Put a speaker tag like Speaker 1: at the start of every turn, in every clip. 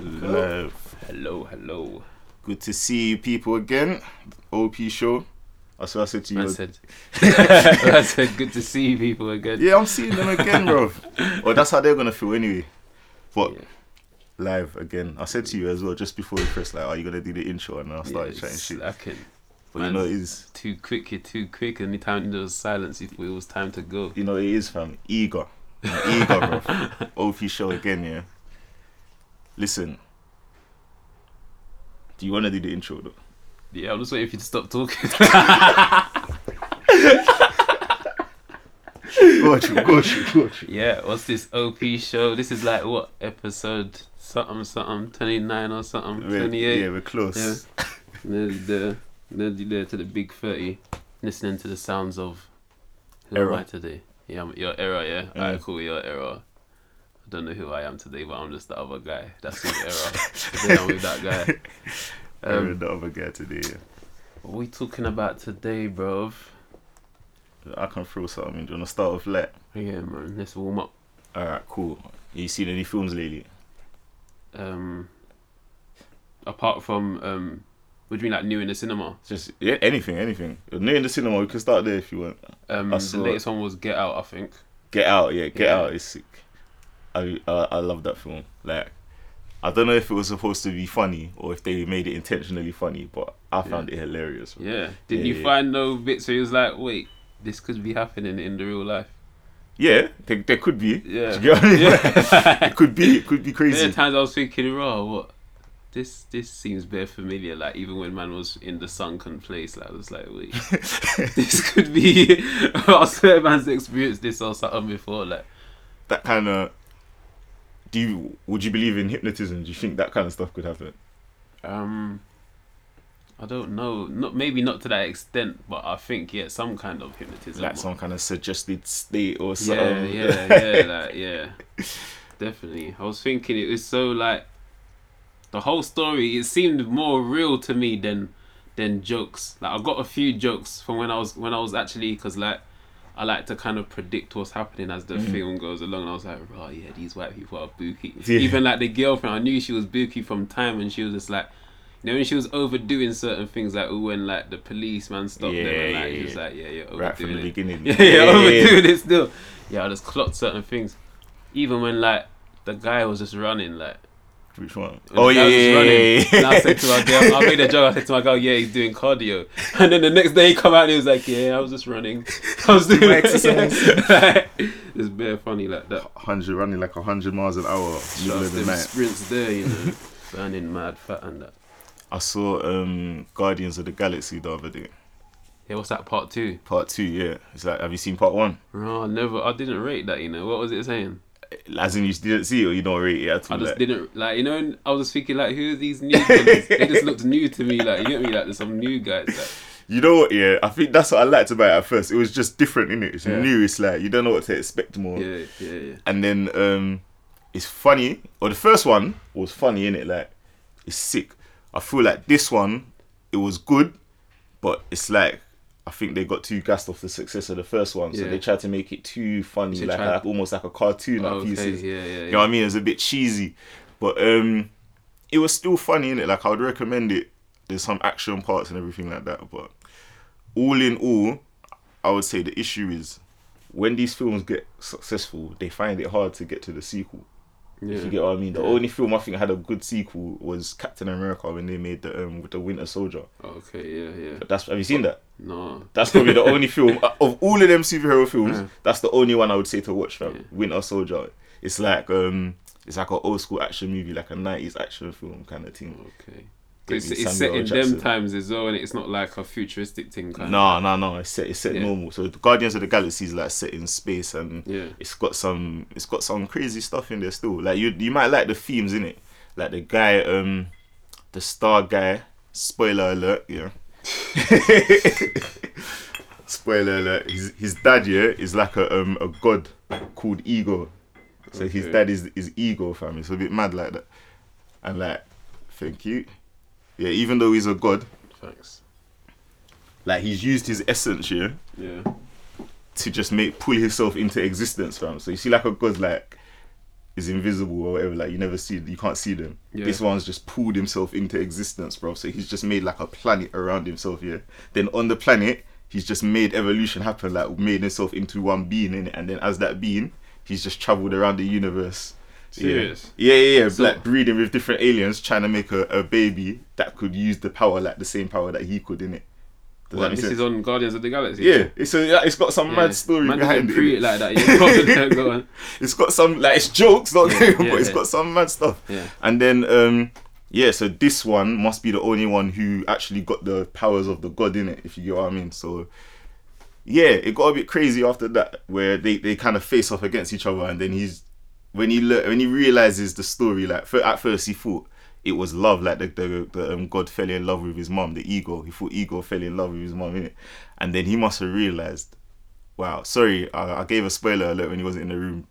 Speaker 1: Live.
Speaker 2: Hello, hello.
Speaker 1: Good to see you people again. OP show. That's what I said to you.
Speaker 2: I said, I said, good to see you people again.
Speaker 1: yeah, I'm seeing them again, bro. well, that's how they're gonna feel anyway. But
Speaker 2: Yeah.
Speaker 1: live again. I said to you as well just before we press like, are you gonna do the intro? And I started
Speaker 2: Yeah,
Speaker 1: chatting shit.
Speaker 2: slacking.
Speaker 1: But you know it is.
Speaker 2: Too quick, you're too quick. Anytime there was silence, you thought it was time to go.
Speaker 1: You know it is, fam. Eager, eager, bro. OP show again, yeah. Listen. Do you wanna do the intro though?
Speaker 2: Yeah, I'm just waiting for you to stop talking.
Speaker 1: Go on, Chu, go on, Chu, go on, Chu.
Speaker 2: yeah, what's this OP show? This is like what episode something something twenty nine or something
Speaker 1: We're-
Speaker 2: twenty eight.
Speaker 1: Yeah, we're close.
Speaker 2: Yeah. Nearly there, nearly there to the big 30. Listening to the sounds of. Who am
Speaker 1: Error.
Speaker 2: I today? Yeah, I'm, your error, yeah?
Speaker 1: Yeah.
Speaker 2: Alright, mm. cool, your error. Don't know who I am today, but I'm just the other guy. That's his error. Today I'm with that guy.
Speaker 1: Um,
Speaker 2: Um,
Speaker 1: the other guy today.
Speaker 2: What we talking about today, bro?
Speaker 1: I can throw something. Do you want to start with let?
Speaker 2: Yeah, man, let's warm up.
Speaker 1: Alright, cool. You seen any films lately?
Speaker 2: Um, apart from, um, what do you mean, like new in the cinema?
Speaker 1: Just yeah, anything, anything. New in the cinema. We can start there if you want.
Speaker 2: Um, the latest one was Get Out, I think.
Speaker 1: Get Out, yeah, Get
Speaker 2: Yeah.
Speaker 1: Out is sick. I, I I love that film. Like, I don't know if it was supposed to be funny or if they made it intentionally funny, but I found it hilarious. bro.
Speaker 2: Yeah. Did
Speaker 1: Yeah,
Speaker 2: you
Speaker 1: yeah.
Speaker 2: find no bits where he was like, wait, this could be happening in the real life?
Speaker 1: Yeah, there, there could be.
Speaker 2: Yeah.
Speaker 1: Do you get what I mean?
Speaker 2: Yeah.
Speaker 1: it could be. It could be
Speaker 2: There
Speaker 1: crazy.
Speaker 2: are times I was thinking, raw, what? This this seems very familiar. Like even when man was in the sunken place, like I was like, wait, this could be. I swear, man's experienced this or something before. Like,
Speaker 1: that kind of. Do you would you believe in hypnotism? Do you think that kind of stuff could happen?
Speaker 2: um, I don't know. Not maybe not to that extent, but I think yeah, some kind of hypnotism.
Speaker 1: Like some kind of suggested state or
Speaker 2: yeah,
Speaker 1: something.
Speaker 2: yeah, yeah, like, yeah. Definitely. I was thinking it was so like the whole story. It seemed more real to me than than jokes. Like I got a few jokes from when I was when I was actually because like I like to kind of predict what's happening as the
Speaker 1: Mhm.
Speaker 2: film goes along. And I was like, oh yeah, these white people are booky.
Speaker 1: Yeah.
Speaker 2: Even like the girlfriend, I knew she was booky from time, and she was just like. You know when she was overdoing certain things, like when like the policeman stopped them, and like
Speaker 1: yeah,
Speaker 2: he was
Speaker 1: yeah.
Speaker 2: like, "Yeah, you're overdoing
Speaker 1: right from the
Speaker 2: it."
Speaker 1: beginning.
Speaker 2: Yeah, yeah, overdoing it still. Yeah, I just clocked certain things. Even when like the guy was just running, like
Speaker 1: Which one?
Speaker 2: when
Speaker 1: Oh yeah,
Speaker 2: guy
Speaker 1: yeah,
Speaker 2: running,
Speaker 1: yeah,
Speaker 2: And I said to my girl, I made a joke. I said to my girl, "Yeah, he's doing cardio." And then the next day he come out and he was like, "Yeah, I was just running. I was doing
Speaker 1: my exercise.
Speaker 2: it's bare funny like that.
Speaker 1: hundred running like hundred miles an hour,
Speaker 2: Just
Speaker 1: the
Speaker 2: sprints there, you know, burning mad fat and that.
Speaker 1: I saw um Guardians of the Galaxy the other day.
Speaker 2: Yeah, what's that part two?
Speaker 1: Part two, yeah. It's like, have you seen part one?
Speaker 2: Oh, never. I didn't rate that. You know, what was it saying?
Speaker 1: As in, you didn't see it or you don't rate it at all.
Speaker 2: I just
Speaker 1: like-
Speaker 2: didn't like you know. and I was just thinking like, who are these new? guys? they just looked new to me. Like you get me? Like there's some new guys. Like,
Speaker 1: You know what? Yeah, I think that's what I liked about it at first. It was just different, innit? It's
Speaker 2: Yeah.
Speaker 1: new. It's like you don't know what to expect more.
Speaker 2: yeah, yeah, yeah.
Speaker 1: And then um, it's funny. Or the first one was funny, innit? Like it's sick. I feel like this one, it was good, but it's like I think they got too gassed off the success of the first one, so
Speaker 2: Yeah.
Speaker 1: they tried to make it too funny,
Speaker 2: So
Speaker 1: like,
Speaker 2: tried-
Speaker 1: like almost like a cartoon.
Speaker 2: Oh,
Speaker 1: Like pieces.
Speaker 2: yeah, yeah, yeah.
Speaker 1: You know what I mean? It was a bit cheesy, but um, it was still funny in it. Like I would recommend it. There's some action parts and everything like that, but all in all, I would say the issue is when these films get successful, they find it hard to get to the sequel.
Speaker 2: Yeah.
Speaker 1: If you get what I mean. The
Speaker 2: Yeah.
Speaker 1: only film I think had a good sequel was Captain America when they made the um with the Winter Soldier.
Speaker 2: Okay, yeah, yeah.
Speaker 1: But that's have you seen that?
Speaker 2: No.
Speaker 1: That's probably the only film of all of them superhero films.
Speaker 2: Yeah.
Speaker 1: That's the only one I would say to watch, fam. Winter Soldier. It's like um, it's like an old school action movie, like a nineties action film kind of thing.
Speaker 2: Okay. It's, it's set in
Speaker 1: Jackson.
Speaker 2: them times as well, and it's not like a futuristic thing. Kind
Speaker 1: No, no, no. It's set. It's set
Speaker 2: Yeah.
Speaker 1: normal. So Guardians of the Galaxy is like set in space, and
Speaker 2: Yeah.
Speaker 1: it's got some. It's got some crazy stuff in there still. Like you, you might like the themes in it. Like the guy, um, the star guy. Spoiler alert. Yeah. Spoiler alert. His his dad yeah is like a um a god called Ego. So his dad is is Ego family. So a bit mad like that. And like, thank you. Yeah, even though he's a god,
Speaker 2: Thanks.
Speaker 1: like he's used his essence, yeah,
Speaker 2: Yeah.
Speaker 1: to just make pull himself into existence, fam. So you see, like a god, like is invisible or whatever. Like you never see, you can't see them.
Speaker 2: Yeah.
Speaker 1: This one's just pulled himself into existence, bro. So he's just made like a planet around himself. Yeah. Then on the planet, he's just made evolution happen. Like made himself into one being in it, and then as that being, he's just traveled around the universe.
Speaker 2: Serious?
Speaker 1: Yeah, yeah, yeah.
Speaker 2: So-
Speaker 1: like breeding with different aliens, trying to make a, a baby that could use the power, like the same power that he could in it. Does
Speaker 2: What,
Speaker 1: that make
Speaker 2: this
Speaker 1: sense?
Speaker 2: is on Guardians of the Galaxy.
Speaker 1: yeah, it's a, it's got some
Speaker 2: Yeah.
Speaker 1: mad story
Speaker 2: Man
Speaker 1: behind it.
Speaker 2: it like that. Yeah, go on.
Speaker 1: It's got some like it's jokes, not
Speaker 2: Yeah,
Speaker 1: good,
Speaker 2: yeah,
Speaker 1: but it's got some mad stuff.
Speaker 2: Yeah.
Speaker 1: And then um yeah, so this one must be the only one who actually got the powers of the god in it, if you get what I mean. So yeah, it got a bit crazy after that, where they, they kind of face off against each other, and then he's when he le- when he realizes the story, like fir- at first he thought it was love, like the the, the um, God fell in love with his mom, the ego. He thought ego fell in love with his mom, innit? And then he must have realized. Wow, sorry, I, I gave a spoiler alert when he wasn't in the room.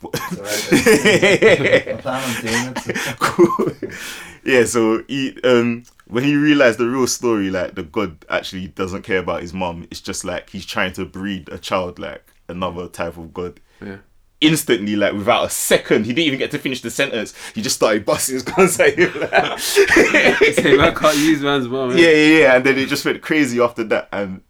Speaker 1: Cool. yeah, so he um when he realized the real story, like the god actually doesn't care about his mom. It's just like he's trying to breed a child like another type of god.
Speaker 2: Yeah.
Speaker 1: Instantly, like without a second, he didn't even get to finish the sentence. He just started busting his guns at him. Like,
Speaker 2: man can't use man's mom.
Speaker 1: yeah, yeah, yeah. And then it just went crazy after that. And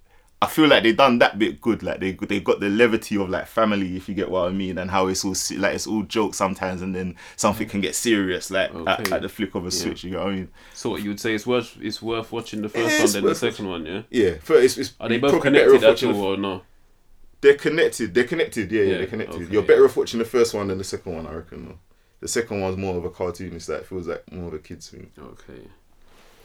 Speaker 1: I feel like they done that bit good. Like they they got the levity of like family, if you get what I mean, and how it's all like it's all jokes sometimes, and then something can get serious like at,
Speaker 2: Okay.
Speaker 1: at the flick of a switch. You know what I mean?
Speaker 2: So what you would say it's worth it's worth watching the first
Speaker 1: Yeah,
Speaker 2: one than the second one, yeah?
Speaker 1: Yeah. It's, it's
Speaker 2: Are they both connected at all or no?
Speaker 1: They're connected. They're connected. Yeah, yeah,
Speaker 2: Yeah,
Speaker 1: they're connected.
Speaker 2: okay.
Speaker 1: You're better off watching the first one than the second one, I reckon. Though. The second one's more of a cartoon. It's like feels like more of a kids thing.
Speaker 2: Okay.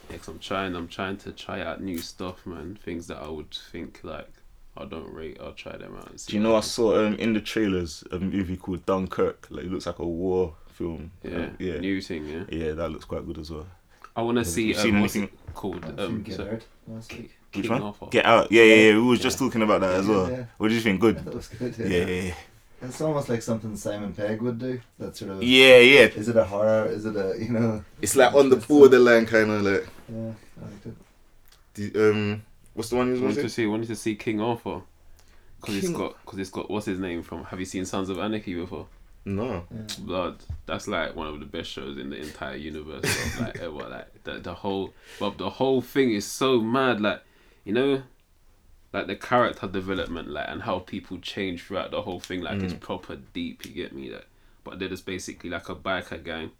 Speaker 2: Yeah, 'cause I'm trying I'm trying to try out new stuff, man. Things that I would think like I don't rate, I'll try them out and see
Speaker 1: Do you know I saw um, in the trailers a movie called Dunkirk? Like it looks like a war film.
Speaker 2: Yeah,
Speaker 1: Um, yeah.
Speaker 2: new thing, yeah.
Speaker 1: Yeah, that looks quite good as well.
Speaker 2: I want to see
Speaker 1: you seen
Speaker 2: um, what's
Speaker 1: anything?
Speaker 2: it called um so-
Speaker 3: last week.
Speaker 1: Which one?
Speaker 2: Arthur.
Speaker 1: Get out. Yeah, yeah, yeah. We was
Speaker 2: Yeah.
Speaker 1: just talking about that as well.
Speaker 3: yeah.
Speaker 1: What do you think? Good.
Speaker 3: thought was good.
Speaker 1: Yeah, yeah, yeah.
Speaker 3: It's almost like something Simon Pegg would do. That sort of.
Speaker 1: Yeah, yeah.
Speaker 3: Is it a horror? Is it a you know?
Speaker 1: It's like on the
Speaker 3: It's, uh,
Speaker 1: borderline kind of like.
Speaker 3: Yeah, I liked it.
Speaker 1: The, um, what's the one you
Speaker 2: wanted
Speaker 1: gonna
Speaker 2: see wanted to see King Arthur. Cause it's
Speaker 1: King-
Speaker 2: got, cause it's got, what's his name from? Have you seen Sons of Anarchy before?
Speaker 1: No.
Speaker 3: Yeah.
Speaker 2: Blood. That's like one of the best shows in the entire universe. Of, like ever. Like the the whole, but the whole thing is so mad. Like you know, like the character development, like and how people change throughout the whole thing. Like it's
Speaker 1: Mm.
Speaker 2: proper deep. You get me? Like, but they're just basically like a biker gang.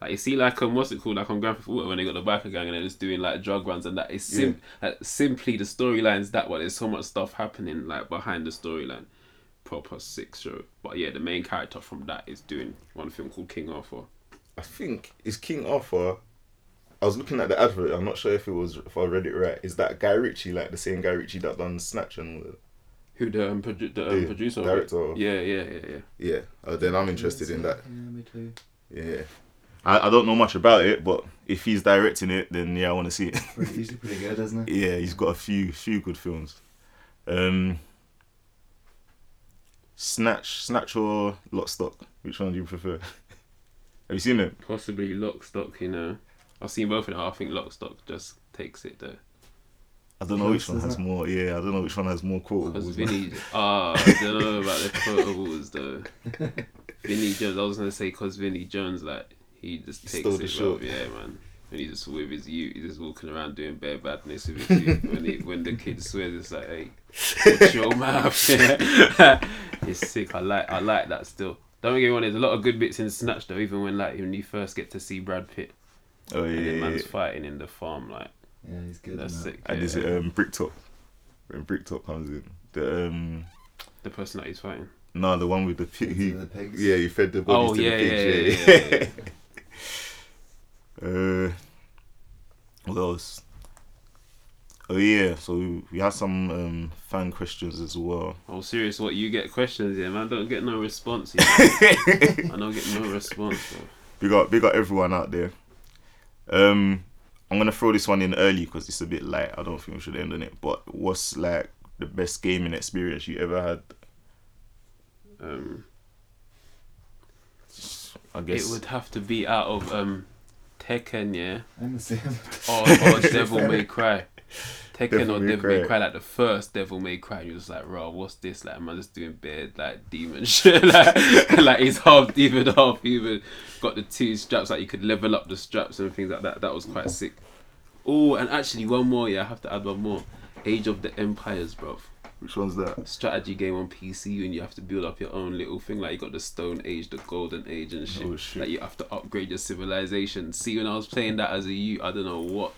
Speaker 2: Like you see, like um, what's it called? Like on Grand Theft Auto when they got the biker gang and they're just doing like drug runs and that. It's sim- like, simply the storylines that one. There's so much stuff happening like behind the storyline. Proper six show. But yeah, the main character from that is doing one film called King Arthur.
Speaker 1: I think is King Arthur. I was looking at the advert. I'm not sure if it was if I read it right. Is that Guy Ritchie like the same Guy Ritchie that done Snatch and all that?
Speaker 2: Who the um, produ- the um,
Speaker 1: Yeah,
Speaker 2: producer? of
Speaker 1: director.
Speaker 2: it. Yeah, yeah, yeah, yeah.
Speaker 1: Yeah. Oh, then I'm interested in that.
Speaker 3: Yeah, me too.
Speaker 1: Yeah. I, I don't know much about it, but if he's directing it, then yeah, I want to see it.
Speaker 3: Pretty, usually pretty good, isn't it?
Speaker 1: yeah, he's got a few few good films. Um, Snatch, Snatch or Lock Stock? Which one do you prefer? Have you seen it?
Speaker 2: Possibly Lock Stock. You know, I've seen both of them. I think Lock Stock just takes it there.
Speaker 1: I don't know which one has
Speaker 3: isn't
Speaker 1: more. Yeah, I don't know which one has more
Speaker 2: Because
Speaker 1: quotables.
Speaker 2: Vinnie, ah, I don't know about the quotables though. Vinnie Jones, I was gonna say because Vinnie Jones, like he just takes
Speaker 1: stole
Speaker 2: it,
Speaker 1: show.
Speaker 2: bro. Yeah, man. And he's just with his youth, he's just walking around doing bare badness with his youth. when he, when the kid swears, it's like, hey, watch your mouth. It's sick. I like, I like that still. Don't get me wrong. There's a lot of good bits in Snatch though. Even when like when you first get to see Brad Pitt
Speaker 1: oh
Speaker 2: and
Speaker 1: yeah,
Speaker 2: then
Speaker 1: yeah,
Speaker 2: man's
Speaker 1: yeah.
Speaker 2: fighting in the farm, like
Speaker 3: Yeah, he's good.
Speaker 2: that's
Speaker 3: in that.
Speaker 2: sick.
Speaker 1: And
Speaker 2: yeah.
Speaker 1: is it um, Bricktop? When Bricktop comes in, the um,
Speaker 2: the person that he's fighting?
Speaker 1: no, the one with the pig.
Speaker 3: Into
Speaker 1: He,
Speaker 3: the pigs.
Speaker 1: yeah, he fed the bodies
Speaker 2: Oh
Speaker 1: to
Speaker 2: yeah,
Speaker 1: the
Speaker 2: yeah,
Speaker 1: pigs.
Speaker 2: yeah, yeah, yeah, yeah.
Speaker 1: Uh, what else? Oh yeah, so we have some um, fan questions as well.
Speaker 2: Oh, serious? What you get questions here, man? Don't get no response. Here. I don't get no response. Bro.
Speaker 1: Big up, big up everyone out there. Um, I'm gonna throw this one in early because it's a bit light. I don't think we should end on it. But what's like the best gaming experience you ever had?
Speaker 2: Um,
Speaker 1: I guess.
Speaker 2: it would have to be out of um, Tekken, yeah,
Speaker 3: I'm the same.
Speaker 2: or, or Devil May Cry. Tekken
Speaker 1: Devil
Speaker 2: or
Speaker 1: May
Speaker 2: Devil May
Speaker 1: Cry.
Speaker 2: Cry, like the first Devil May Cry, you're just like, bro, what's this? Like, man, just doing bad, like demon shit. like, like he's half demon, half human. Got the two straps, like you could level up the straps and things like that. That was quite sick. Oh, and actually, one more, yeah, I have to add one more. Age of the Empires, bro.
Speaker 1: Which one's that?
Speaker 2: Strategy game on PC, and you have to build up your own little thing. Like you got the Stone Age, the Golden Age, and shit.
Speaker 1: Oh, shit.
Speaker 2: Like you have to upgrade your civilization. See, when I was playing that as a youth, I don't know what.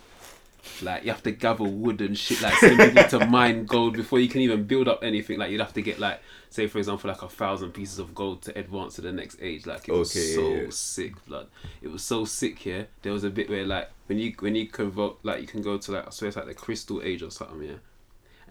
Speaker 2: Like you have to gather wood and shit. Like send people to mine gold before you can even build up anything. Like you'd have to get like, say for example, like a thousand pieces of gold to advance to the next age. Like it was
Speaker 1: Okay, yeah,
Speaker 2: so
Speaker 1: yeah.
Speaker 2: sick, blood. It was so sick. here. there was a bit where like when you when you convert, like you can go to like I swear it's like the Crystal Age or something. Yeah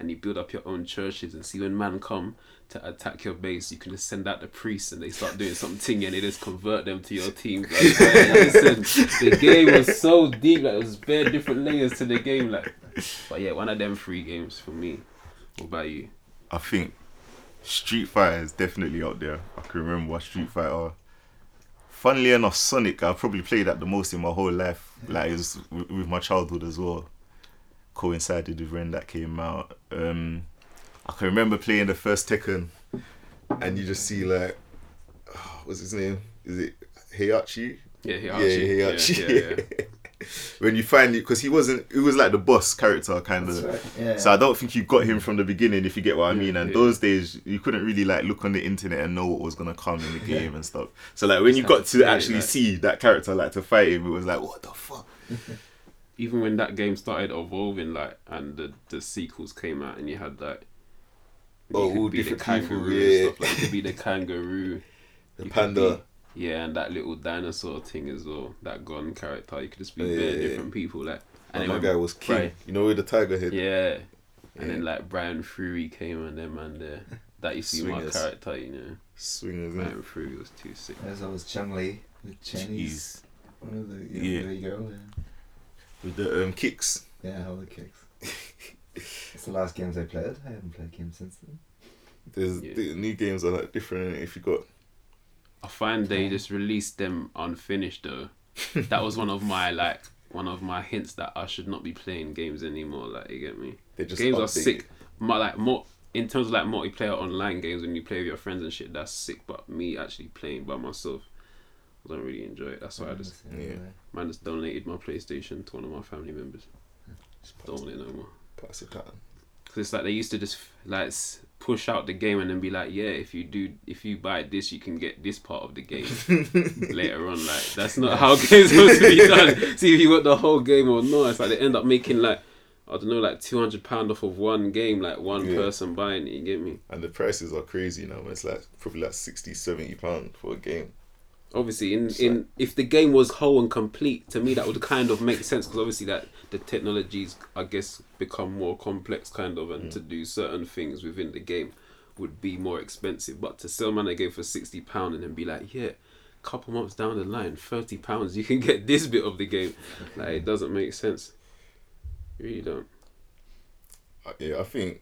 Speaker 2: and you build up your own churches and see when man come to attack your base, you can just send out the priests and they start doing something and they just convert them to your team. Like, listen, the game was so deep, like it was bare different layers to the game. Like, but yeah, one of them three games for me. What about you?
Speaker 1: I think Street Fighter is definitely out there. I can remember Street Fighter. Funnily enough, Sonic, I probably played that the most in my whole life. Like it was with with my childhood as well. Coincided with when that came out. Um, I can remember playing the first Tekken, and you just see like, what's his name? Is it Heihachi?
Speaker 2: Yeah,
Speaker 1: Yeah,
Speaker 2: Heihachi.
Speaker 1: Heihachi.
Speaker 2: Yeah, yeah,
Speaker 1: when you find it, because he wasn't, it was like the boss character kind of.
Speaker 3: Right. Yeah.
Speaker 1: So I don't think you got him from the beginning, if you get what I mean. And
Speaker 2: yeah.
Speaker 1: those days, you couldn't really like look on the internet and know what was gonna come in the game and stuff. So like when
Speaker 2: Just
Speaker 1: you got
Speaker 2: to
Speaker 1: to
Speaker 2: play it,
Speaker 1: actually
Speaker 2: like-
Speaker 1: see that character, like to fight him, it was like, what the fuck?
Speaker 2: Even when that game started evolving, like, and the, the sequels came out, and you had like.
Speaker 1: Oh,
Speaker 2: you could
Speaker 1: all
Speaker 2: be the
Speaker 1: different people,
Speaker 2: kangaroo
Speaker 1: yeah.
Speaker 2: and stuff. Like, you could be the kangaroo.
Speaker 1: The
Speaker 2: You
Speaker 1: panda.
Speaker 2: be- yeah, and that little dinosaur thing as well. That gun character. You could just be
Speaker 1: Yeah, yeah,
Speaker 2: different people. Like,
Speaker 1: And
Speaker 2: then
Speaker 1: my guy was king.
Speaker 2: Bryan-
Speaker 1: You know, with the tiger head.
Speaker 2: Yeah. And then like Bryan Fury came and then and there. That used to be my character, you know.
Speaker 1: Swingers. innit?
Speaker 2: Bryan Fury was too sick.
Speaker 3: There's always Chun Li, the Chinese. One of the
Speaker 1: Yeah.
Speaker 3: yeah. There you go. Yeah.
Speaker 1: With the um, kicks.
Speaker 3: Yeah, all the kicks. it's the last games I played. I haven't played games since then.
Speaker 1: There's
Speaker 2: Yeah.
Speaker 1: the new games are like different. If you got
Speaker 2: I find they just released them unfinished though. that was one of my like one of my hints that I should not be playing games anymore. Like you get me.
Speaker 1: they just
Speaker 2: games are sick. My like more in terms of like multiplayer online games when you play with your friends and shit. That's sick. But me actually playing by myself, I don't really enjoy it. That's why I just
Speaker 1: Yeah.
Speaker 2: man just donated my PlayStation to one of my family members. Just don't want it no more.
Speaker 1: Pass it down.
Speaker 2: Cause it's like they used to just like push out the game and then be like, yeah, if you do, if you buy this, you can get this part of the game later on. Like that's not how games supposed to be done. See if you got the whole game or not. It's like they end up making like I don't know, like two hundred pound off of one game, like one
Speaker 1: Yeah.
Speaker 2: person buying it. You get me?
Speaker 1: And the prices are crazy now. It's like probably like 60, 70 pound for a game.
Speaker 2: Obviously, in, in if the game was whole and complete, to me that would kind of make sense because obviously that the technologies, I guess, become more complex, kind of, and to do certain things within the game would be more expensive. But to sell man a game for sixty pound and then be like, yeah, couple months down the line, thirty pounds, you can get this bit of the game. Like it doesn't make sense. You really don't.
Speaker 1: Uh, yeah, I think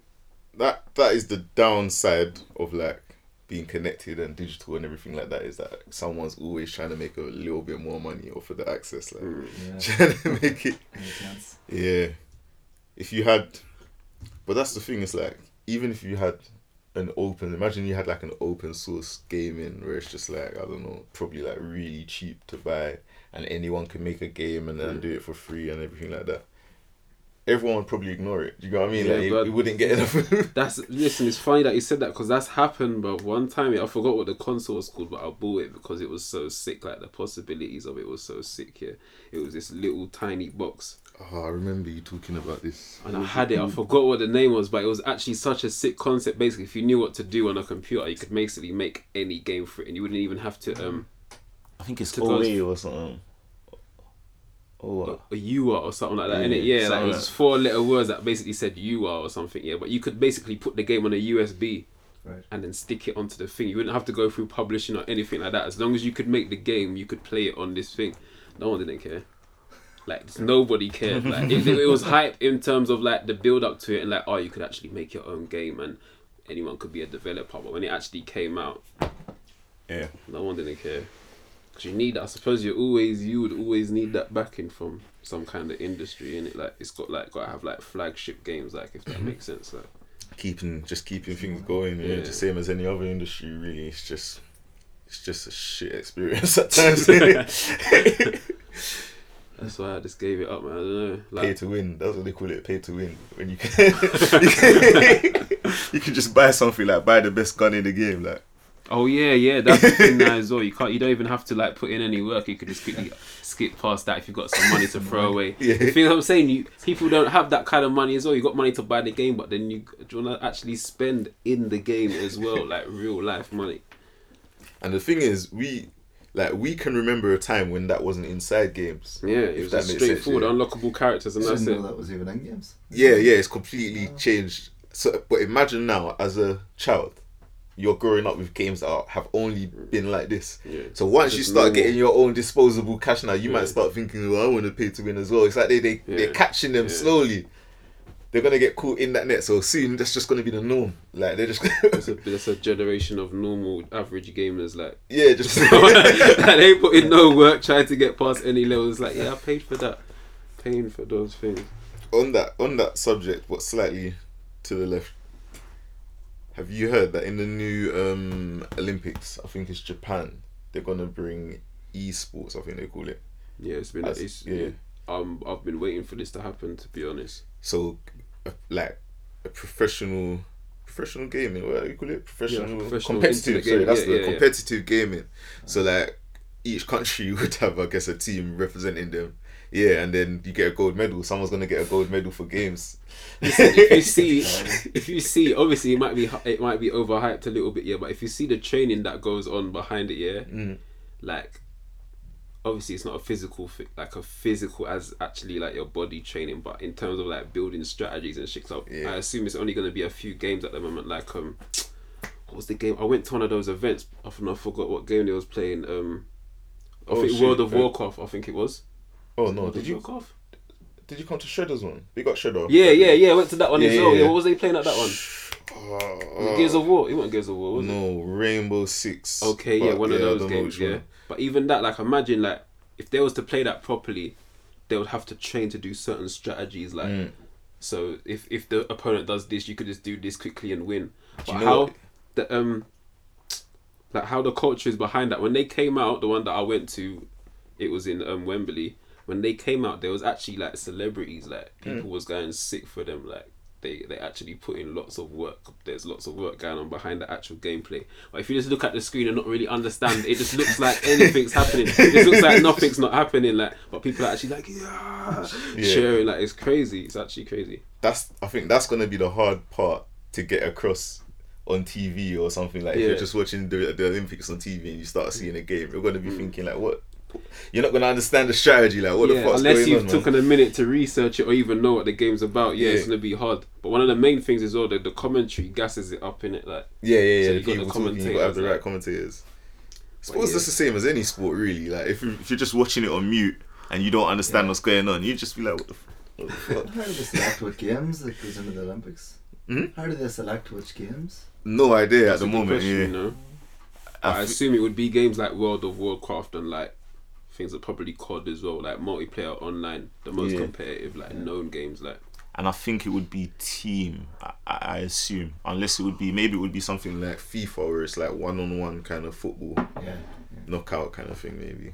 Speaker 1: that that is the downside of like being connected and digital and everything like that is that someone's always trying to make a little bit more money off of the access, like
Speaker 2: Mm.
Speaker 3: Yeah.
Speaker 1: trying to make it. Yeah, if you had, but that's the thing. It's like even if you had an open, imagine you had like an open source gaming where it's just like I don't know, probably like really cheap to buy, and anyone can make a game and then
Speaker 2: Mm.
Speaker 1: do it for free and everything like that. Everyone would probably ignore it. Do you know what I mean?
Speaker 2: Yeah,
Speaker 1: like it, it wouldn't get enough.
Speaker 2: That's listen. It's funny that you said that because that's happened. But one time, I forgot what the console was called, but I bought it because it was so sick. Like the possibilities of it was so sick. Yeah, it was this little tiny box,
Speaker 1: oh, I remember you talking about this.
Speaker 2: and I had it. I forgot what the name was, but it was actually such a sick concept. Basically, if you knew what to do on a computer, you could basically make any game for it, and you wouldn't even have to um
Speaker 1: I think it's
Speaker 2: To go-
Speaker 1: Ouya or something. Oh,
Speaker 2: a you are or something like that.
Speaker 1: Yeah,
Speaker 2: it, yeah, like, it was four letter words that basically said you are or something. Yeah, but you could basically put the game on a USB.
Speaker 3: Right.
Speaker 2: and then stick it onto the thing. You wouldn't have to go through publishing or anything like that. As long as you could make the game, you could play it on this thing. No one didn't care. Like nobody cared. Like it, it was hype in terms of like the build up to it and like oh you could actually make your own game and anyone could be a developer. But when it actually came out,
Speaker 1: yeah.
Speaker 2: no one didn't care. 'Cause you need. I suppose you always you would always need that backing from some kind of industry, and it like it's got like got to have like flagship games, like if that mm-hmm. makes sense. Like,
Speaker 1: keeping just keeping things going. Yeah,
Speaker 2: Yeah.
Speaker 1: just same as any other industry. Really, it's just it's just a shit experience at times.
Speaker 2: that's why I just gave it up, man. I don't know. Like, pay
Speaker 1: to win. That's what they call it. Pay to win. When you can, you can, you can just buy something like buy the best gun in the game. Like
Speaker 2: oh yeah, yeah, that's the thing now as well. You can't. You don't even have to like put in any work. You could just quickly skip past that if you've got some money to throw away.
Speaker 1: Yeah.
Speaker 2: You feel what I'm saying? You people don't have that kind of money as well. You got money to buy the game, but then you, do you want to actually spend in the game as well, like real life money.
Speaker 1: And the thing is, we like we can remember a time when that wasn't inside games.
Speaker 2: Yeah, it was
Speaker 1: that
Speaker 2: just
Speaker 1: makes sense,
Speaker 2: straightforward,
Speaker 1: yeah.
Speaker 2: unlockable characters, and
Speaker 3: I
Speaker 2: that's
Speaker 3: didn't
Speaker 2: it.
Speaker 3: know that was even in games.
Speaker 1: Yeah, yeah, it's completely changed. So, but imagine now, as a child, you're growing up with games that are, have only been like this.
Speaker 2: Yeah.
Speaker 1: So once you start
Speaker 2: normal.
Speaker 1: getting your own disposable cash now, you
Speaker 2: Yeah.
Speaker 1: might start thinking, "Well, I want to pay to win as well." It's like they they they're catching them
Speaker 2: Yeah.
Speaker 1: slowly. They're gonna get caught in that net. So soon, that's just gonna be the norm. Like they're just
Speaker 2: It's a, a generation of normal average gamers, like
Speaker 1: yeah, just that
Speaker 2: they put in no work trying to get past any levels. Like, yeah, I paid for that, paying for those things.
Speaker 1: on that on that subject, but slightly to the left. Have you heard that in the new um, Olympics, I think it's Japan, they're gonna bring esports. I think they call it.
Speaker 2: Yeah, it's been
Speaker 1: As-
Speaker 2: it's,
Speaker 1: yeah.
Speaker 2: yeah. Um, I've been waiting for this to happen. To be honest,
Speaker 1: So, like a professional, professional gaming. What do you call it? Professional,
Speaker 2: professional
Speaker 1: competitive. Sorry,
Speaker 2: gaming.
Speaker 1: that's
Speaker 2: Yeah,
Speaker 1: the
Speaker 2: yeah, yeah.
Speaker 1: competitive gaming. So, like each country would have, I guess, a team representing them. Yeah, and then you get a gold medal. Someone's gonna get a gold medal for games.
Speaker 2: if you see, if you see, obviously it might be it might be overhyped a little bit, yeah. But if you see the training that goes on behind it, yeah,
Speaker 1: Mm.
Speaker 2: like obviously it's not a physical like a physical as actually like your body training, but in terms of like building strategies and shit. So
Speaker 1: Yeah.
Speaker 2: I assume it's only gonna be a few games at the moment. Like um, what was the game? I went to one of those events. I forgot what game they was playing. Um, I
Speaker 1: Oh,
Speaker 2: think
Speaker 1: shit.
Speaker 2: World of
Speaker 1: Uh,
Speaker 2: Warcraft. I think it was.
Speaker 1: Oh no! Did you
Speaker 2: Warcraft?
Speaker 1: did you come to Shredder's one? We got Shredder.
Speaker 2: Yeah, yeah, yeah. I went to that one
Speaker 1: Yeah,
Speaker 2: as well. Yeah,
Speaker 1: yeah.
Speaker 2: what was they playing at that one?
Speaker 1: Uh,
Speaker 2: Gears of War. It wasn't Gears of War, was it?
Speaker 1: no, Rainbow Six.
Speaker 2: Okay, yeah, one of those games, yeah.
Speaker 1: one.
Speaker 2: But even that, like, imagine like if they was to play that properly, they would have to train to do certain strategies. Like,
Speaker 1: Mm.
Speaker 2: so if if the opponent does this, you could just do this quickly and win. But
Speaker 1: you know
Speaker 2: how
Speaker 1: what?
Speaker 2: the um, like how the culture is behind that. When they came out, the one that I went to, it was in um Wembley. When they came out, there was actually like celebrities. Like
Speaker 1: Mm.
Speaker 2: people was going sick for them. Like they they actually put in lots of work. There's lots of work going on behind the actual gameplay. But if you just look at the screen and not really understand, it just looks like anything's happening. It just looks like nothing's not happening. Like, but people are actually like, yeah,
Speaker 1: Yeah.
Speaker 2: sharing. Like it's crazy. It's actually crazy.
Speaker 1: That's I think that's gonna be the hard part to get across on TV or something like if you're just watching the, the Olympics on TV and you start seeing a game, you're gonna
Speaker 2: Mm.
Speaker 1: be thinking like, what? You're not gonna understand the strategy, like what the
Speaker 2: yeah,
Speaker 1: fuck's
Speaker 2: unless
Speaker 1: going
Speaker 2: you've
Speaker 1: on, man?
Speaker 2: taken a minute to research it or even know what the game's about, yeah, it's gonna be hard. But one of the main things is all the, the commentary gasses it up in it, like
Speaker 1: Yeah, yeah, yeah.
Speaker 2: So you've got the
Speaker 1: people talking, you got to have the right
Speaker 2: like-
Speaker 1: commentators. Sports
Speaker 2: yeah.
Speaker 1: just the same as any sport, really. Like if, you, if you're just watching it on mute and you don't understand what's going on, you just be like, what the, f- what the fuck?
Speaker 3: How do they select what games that goes into the Olympics?
Speaker 1: Mhm.
Speaker 3: How do they select which games?
Speaker 1: No idea
Speaker 2: that's
Speaker 1: at the moment.
Speaker 2: question,
Speaker 1: yeah,
Speaker 2: you know.
Speaker 1: I
Speaker 2: I, assume it would be games like World of Warcraft and like things are probably COD as well, like multiplayer online, the most
Speaker 1: Yeah.
Speaker 2: competitive, like known games, like
Speaker 1: and I think it would be team. I, I I assume, unless it would be maybe it would be something like FIFA, where it's like one-on-one kind of football.
Speaker 3: Yeah.
Speaker 1: knockout kind of thing maybe.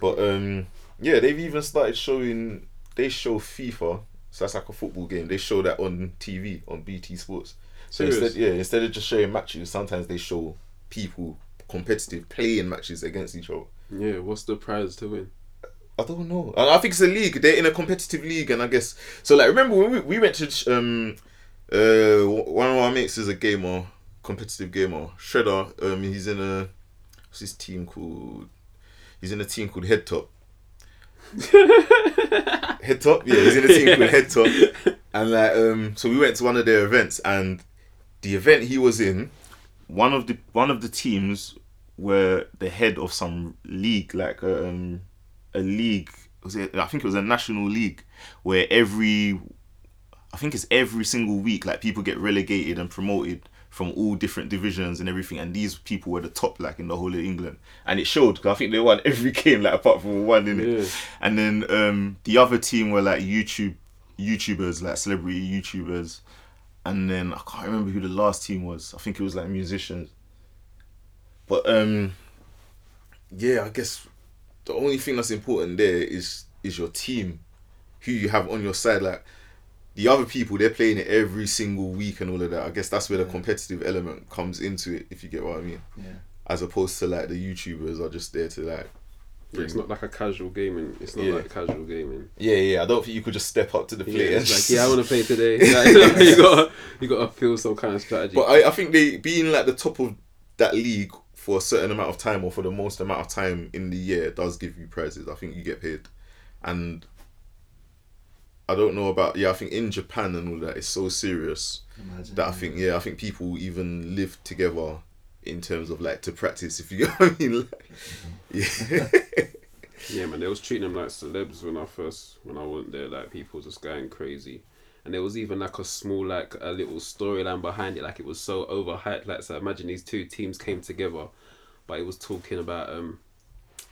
Speaker 1: But um yeah, they've even started showing they show FIFA, so that's like a football game. They show that on TV on BT Sports. So
Speaker 2: Serious?
Speaker 1: instead yeah, instead of just showing matches, sometimes they show people competitive playing matches against each other.
Speaker 2: Yeah. What's the prize to win?
Speaker 1: I don't know. I I think it's a league. They're in a competitive league, and I guess so. Like, remember when we, we went to um, uh, one of our mates is a gamer, competitive gamer, Shredder. Um, he's in a what's his team called? He's in a team called Head Top. Head Top, yeah, he's in a team called Head Top, and like um, so we went to one of their events, and the event he was in, one of the one of the teams were the head of some league, like um, a league. Was it? I think it was a national league where every, I think it's every single week, like people get relegated and promoted from all different divisions and everything, and these people were the top like in the whole of England, and it showed because I think they won every game like apart from one in it.
Speaker 2: Yeah.
Speaker 1: And then um, the other team were like YouTube YouTubers, like celebrity YouTubers, and then I can't remember who the last team was. I think it was like musicians. But um, yeah, I guess the only thing that's important there is is your team, who you have on your side. Like the other people, they're playing it every single week and all of that. I guess that's where the competitive element comes into it, if you get what I mean.
Speaker 3: Yeah.
Speaker 1: As opposed to like the YouTubers are just there to like.
Speaker 2: Yeah, it's not like a casual gaming. It's not
Speaker 1: Yeah.
Speaker 2: like casual gaming.
Speaker 1: Yeah, yeah. I don't think you could just step up to the
Speaker 2: Yeah,
Speaker 1: plate. and
Speaker 2: like
Speaker 1: just-
Speaker 2: yeah, I want to play today. Like, you got you got to feel some kind of strategy.
Speaker 1: But I, I think they being like the top of that league for a certain amount of time or for the most amount of time in the year does give you prizes. I think you get paid, and I don't know about yeah. I think in Japan and all that it's so serious
Speaker 3: Imagine.
Speaker 1: that I think yeah. I think people even live together in terms of like to practice. If you get what I mean, like, mm-hmm. yeah.
Speaker 2: Yeah, man, they was treating them like celebs when I first when I went there. Like people just going crazy, and there was even like a small like a little storyline behind it. Like it was so overhyped. Like so, imagine these two teams came together, but it was talking about um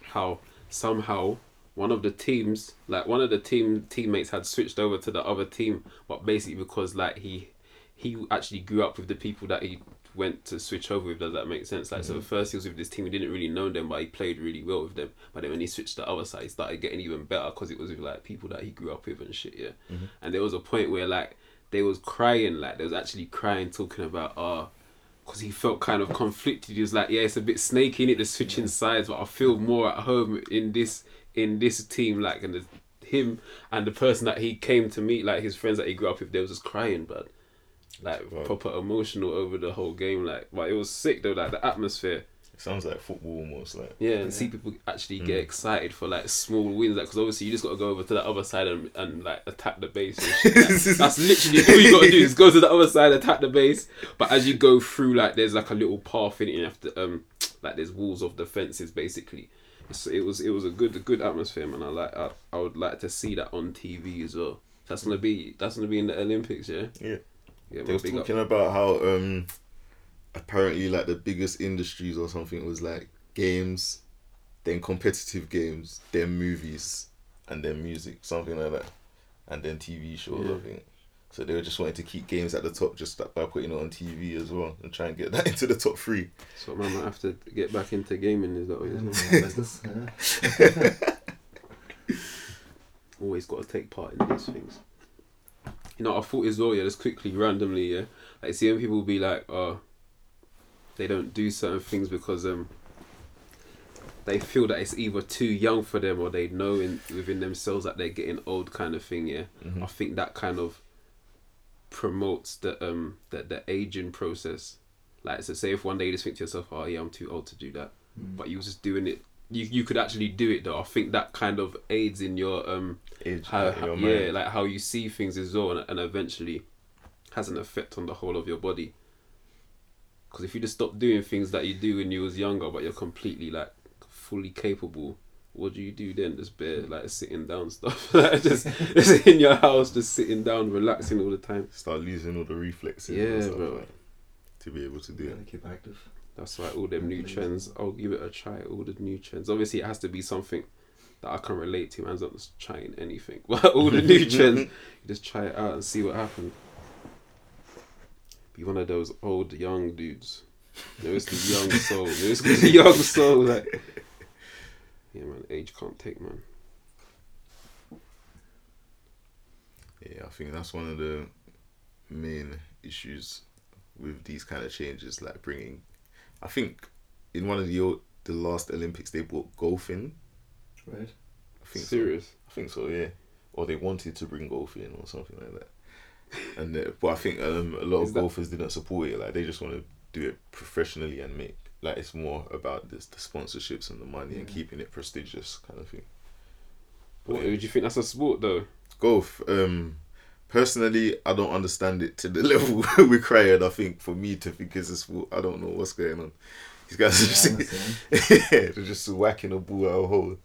Speaker 2: how somehow one of the teams like one of the team teammates had switched over to the other team, but basically because like he he actually grew up with the people that he went to switch over with. Does that make sense? Like, so the first he was with this team, he didn't really know them, but he played really well with them. But then when he switched to the other side, he started getting even better because it was with like people that he grew up with and shit. Yeah. And there was a point where like they was crying, like they was actually crying, talking about uh because he felt kind of conflicted. He was like, yeah, it's a bit snaky in it, the switching sides, but I feel more at home in this in this team, like and the, him and the person that he came to meet, like his friends that he grew up with, they was just crying, but like
Speaker 1: Wow.
Speaker 2: proper emotional over the whole game, like but it was sick though, like the atmosphere.
Speaker 1: It sounds like football almost like.
Speaker 2: Yeah, and see people actually get excited for like small wins, like because obviously you just got to go over to the other side and, and like attack the base. Like, that's literally all you got to do is go to the other side, attack the base. But as you go through, like there's like a little path in it. You have to um like there's walls of defenses basically. So it was it was a good a good atmosphere, man. I like I, I would like to see that on TV as well. That's gonna be that's gonna be in the Olympics, yeah.
Speaker 1: Yeah.
Speaker 2: Yeah,
Speaker 1: They
Speaker 2: man,
Speaker 1: was
Speaker 2: big up.
Speaker 1: talking about how um apparently like the biggest industries or something was like games, then competitive games, then movies, and then music, something like that, and then TV shows.
Speaker 2: Yeah.
Speaker 1: I think. So they were just wanting to keep games at the top just by putting it on TV as well and try and get that into the top three.
Speaker 2: So I might have to get back into gaming. Is that what you're
Speaker 3: no,
Speaker 2: saying?
Speaker 3: business,
Speaker 2: always got to take part in these things. You know, I thought as well, yeah, just quickly, randomly, yeah, like seeing people be like, oh, they don't do certain things because um, they feel that it's either too young for them or they know in within themselves that they're getting old, kind of thing. Yeah,
Speaker 1: Mhm.
Speaker 2: I think that kind of promotes the um the the aging process. Like, so say if one day you just think to yourself, oh yeah, I'm too old to do that,
Speaker 3: Mm.
Speaker 2: but you was just doing it. You, you could actually do it though. I think that kind of aids in your um
Speaker 1: Age,
Speaker 2: how,
Speaker 1: like,
Speaker 2: how-
Speaker 1: your
Speaker 2: yeah
Speaker 1: mind.
Speaker 2: like how you see things as well and, and eventually has an effect on the whole of your body because if you just stop doing things that you do when you was younger but you're completely like fully capable what do you do then just bare like sitting down stuff like just, just in your house just sitting down relaxing all the time
Speaker 1: start losing all the reflexes.
Speaker 2: Yeah,
Speaker 1: and stuff
Speaker 2: bro.
Speaker 1: like, to be able to do it.
Speaker 3: Keep active.
Speaker 2: That's why all them new
Speaker 3: mm-hmm.
Speaker 2: trends i'll give it a try all the new trends obviously it has to be something that i can relate to man's not just trying anything but all the new trends you just try it out and see what happens. Be one of those old young dudes. You know, it's the young soul. You know, it's the young soul. Like, yeah, man. Age can't take, man.
Speaker 1: Yeah, I think that's one of the main issues with these kind of changes, like bringing. I think in one of the the last Olympics they brought golf in.
Speaker 3: Right.
Speaker 1: I think so.
Speaker 2: Serious.
Speaker 1: I think so, yeah. Or they wanted to bring golf in or something like that. And uh, but I think um, a lot
Speaker 2: Is
Speaker 1: of
Speaker 2: that-
Speaker 1: golfers didn't support it. Like they just want to do it professionally and make like it's more about this the sponsorships and the money and keeping it prestigious kind of thing.
Speaker 2: What, would you think that's a sport though?
Speaker 1: golf um personally i don't understand it to the level we required i think for me to think it's a sport i don't know what's going on these guys are
Speaker 3: Yeah,
Speaker 1: just yeah, they're just whacking a ball out of a hole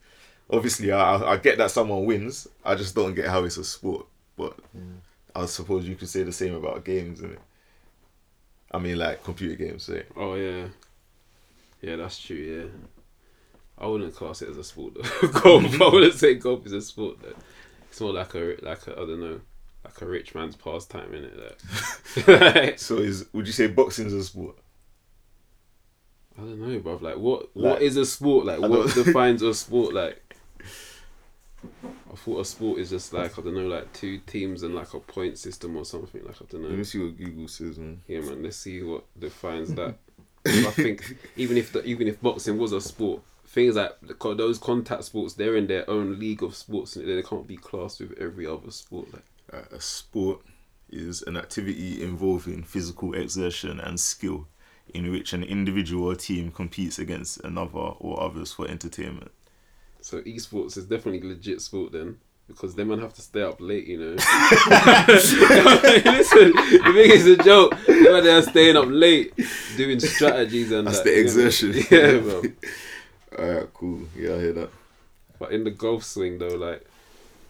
Speaker 1: obviously I, I get that someone wins i just don't get how it's a sport but i suppose you could say the same about games innit? I mean, like computer games. Say.
Speaker 2: Oh yeah, yeah, that's true. Yeah, I wouldn't class it as a sport though. golf. I wouldn't say golf is a sport though. It's more like a like a I don't know, like a rich man's pastime in it. Like,
Speaker 1: So is would you say boxing is a sport?
Speaker 2: I don't know, bruv. Like, what what is a sport? Like, what defines a sport? Like, I thought a sport is just like I don't know, like two teams and like a point system or something. Like I don't know.
Speaker 1: Let me see what Google says. Man.
Speaker 2: Yeah, man. Let's see what defines that. I think even if the, even if boxing was a sport, things like those contact sports, they're in their own league of sports, and they can't be classed with every other sport. Like,
Speaker 1: Uh, a sport is an activity involving physical exertion and skill, in which an individual or team competes against another or others for entertainment.
Speaker 2: so esports is definitely legit sport then. Because them man have to stay up late, you know. Listen, the thing is a joke. Them they're staying up late doing strategies and
Speaker 1: That's
Speaker 2: that,
Speaker 1: the
Speaker 2: you know.
Speaker 1: exertion.
Speaker 2: Yeah, bro.
Speaker 1: Alright, cool. Yeah, I hear that.
Speaker 2: But in the golf swing though, like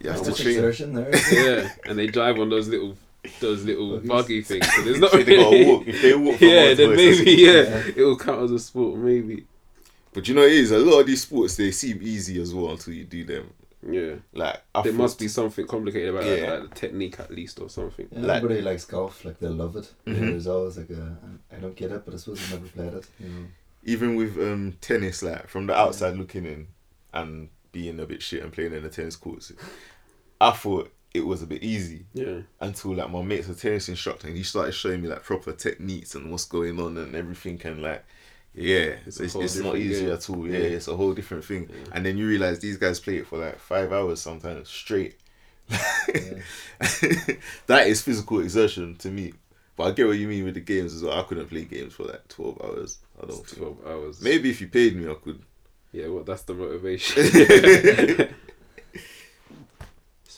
Speaker 1: You have
Speaker 3: How
Speaker 1: to
Speaker 3: much
Speaker 1: train.
Speaker 3: exertion there.
Speaker 2: yeah, and they drive on those little those little
Speaker 3: Buggies.
Speaker 2: buggy things. So there's not
Speaker 1: If they gotta
Speaker 2: really.
Speaker 1: walk, if they walk for
Speaker 2: yeah, then
Speaker 1: towards
Speaker 2: maybe yeah,
Speaker 3: Yeah.
Speaker 2: it will count as a sport. Maybe
Speaker 1: But you know, it is a lot of these sports. They seem easy as well until you do them.
Speaker 2: yeah.
Speaker 1: Like I
Speaker 2: There
Speaker 1: thought-
Speaker 2: must be something complicated about it,
Speaker 1: Yeah.
Speaker 2: like the technique at least or something.
Speaker 3: Yeah,
Speaker 1: Like-
Speaker 3: everybody likes golf, like they love it. There's always like a, I don't get it, but I suppose I've never played it. You know.
Speaker 1: even with um tennis, like from the outside looking in and being a bit shit and playing in the tennis courts, I thought it was a bit easy
Speaker 2: Yeah,
Speaker 1: until like my mate's a tennis instructor and he started showing me like proper techniques and what's going on and everything and like yeah,
Speaker 2: It's
Speaker 1: it's, it's, not easy
Speaker 2: game.
Speaker 1: at all. Yeah,
Speaker 2: Yeah.
Speaker 1: it's a whole different thing.
Speaker 2: Yeah.
Speaker 1: And then you realize these guys play it for like five hours sometimes straight. That is physical exertion to me. But I get what you mean with the games as well. I couldn't play games for like twelve hours. I don't
Speaker 2: it's
Speaker 1: think.
Speaker 2: twelve hours.
Speaker 1: Maybe if you paid me, I could.
Speaker 2: Yeah, well, that's the motivation. it's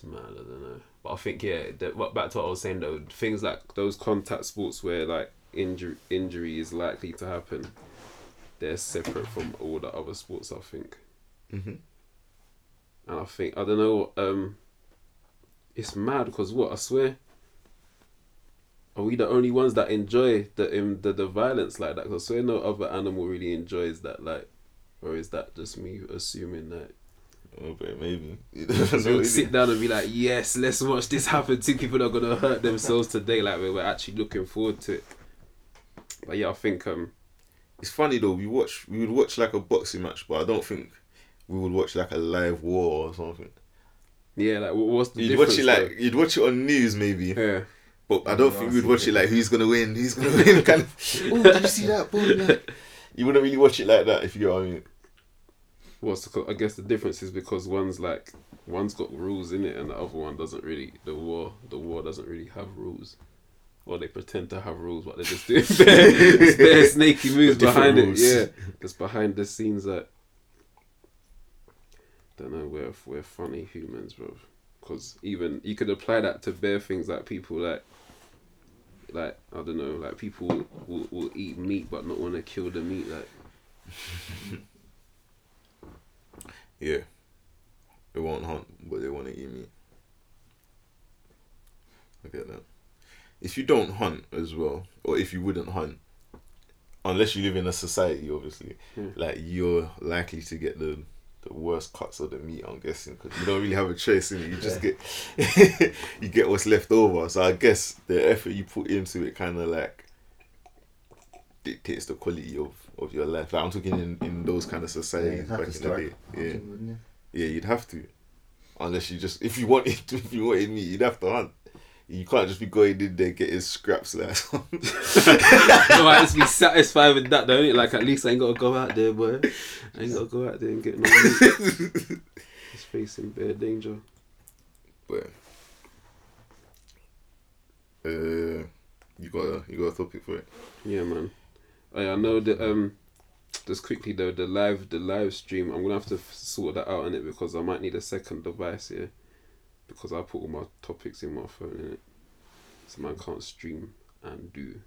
Speaker 2: mad, I don't know. But I think yeah, that, what back to what I was saying though, things like those contact sports where like injury injury is likely to happen, they're separate from all the other sports. I think,
Speaker 1: hmm
Speaker 2: and I think I don't know. Um, it's mad because what I swear. Are we the only ones that enjoy the um, the, the violence like that? 'Cause I swear no other animal really enjoys that. Like, or is that just me assuming that
Speaker 1: Oh, but maybe.
Speaker 2: So we'd sit down and be like, yes, let's watch this happen. Two people are gonna hurt themselves today. Like we're, we're actually looking forward to it. But yeah, I think um
Speaker 1: It's funny though. We watch. We would watch like a boxing match, but I don't think we would watch like a live war or something.
Speaker 2: yeah, like what- what's the
Speaker 1: You'd
Speaker 2: difference?
Speaker 1: watch it like you'd watch it on news maybe,
Speaker 2: yeah,
Speaker 1: but I don't
Speaker 3: Yeah,
Speaker 1: think we'd watch it like who's gonna win, who's gonna win. Kind of. Oh, did you see that? Boom, like, you wouldn't really watch it like that if you get what I mean.
Speaker 2: What's the, I guess the difference is because one's like one's got rules in it and the other one doesn't really. The war, the war doesn't really have rules. Or they pretend to have rules, but they're just doing bare, bare snaky moves behind
Speaker 1: rules.
Speaker 2: it. Yeah, just behind the scenes that. Don't know. We're we're funny humans, bro. Because even you could apply that to bare things like people like. Like I don't know, like people will, will, will eat meat but not want to kill the meat. Like
Speaker 1: Yeah. They won't hunt, but they want to eat meat. I get that. If you don't hunt as well, or if you wouldn't hunt, unless you live in a society, obviously,
Speaker 2: Hmm.
Speaker 1: like you're likely to get the the worst cuts of the meat. I'm guessing because you don't really have a choice in it. You just get you get what's left over. So I guess the effort you put into it kind of like dictates the quality of, of your life. Like I'm talking in, in those kind of societies
Speaker 3: you'd
Speaker 1: back in
Speaker 3: start
Speaker 1: the day. Yeah.
Speaker 3: hunting, you?
Speaker 1: Yeah, you'd have to. Unless you just if you wanted to, if you wanted me, you'd have to hunt. You can't just be going in there getting scraps like
Speaker 2: no, I just be satisfied with that, don't it? Like at least I ain't gotta go out there, boy. I ain't gotta go out there and get no meat. Just facing bare danger.
Speaker 1: But uh, you got a you got a topic for it.
Speaker 2: Yeah, man. Oh, I know that. Um, just quickly though, the live the live stream, I'm gonna have to sort that out in it because I might need a second device here because I put all my topics in my phone in it, so man can't stream and do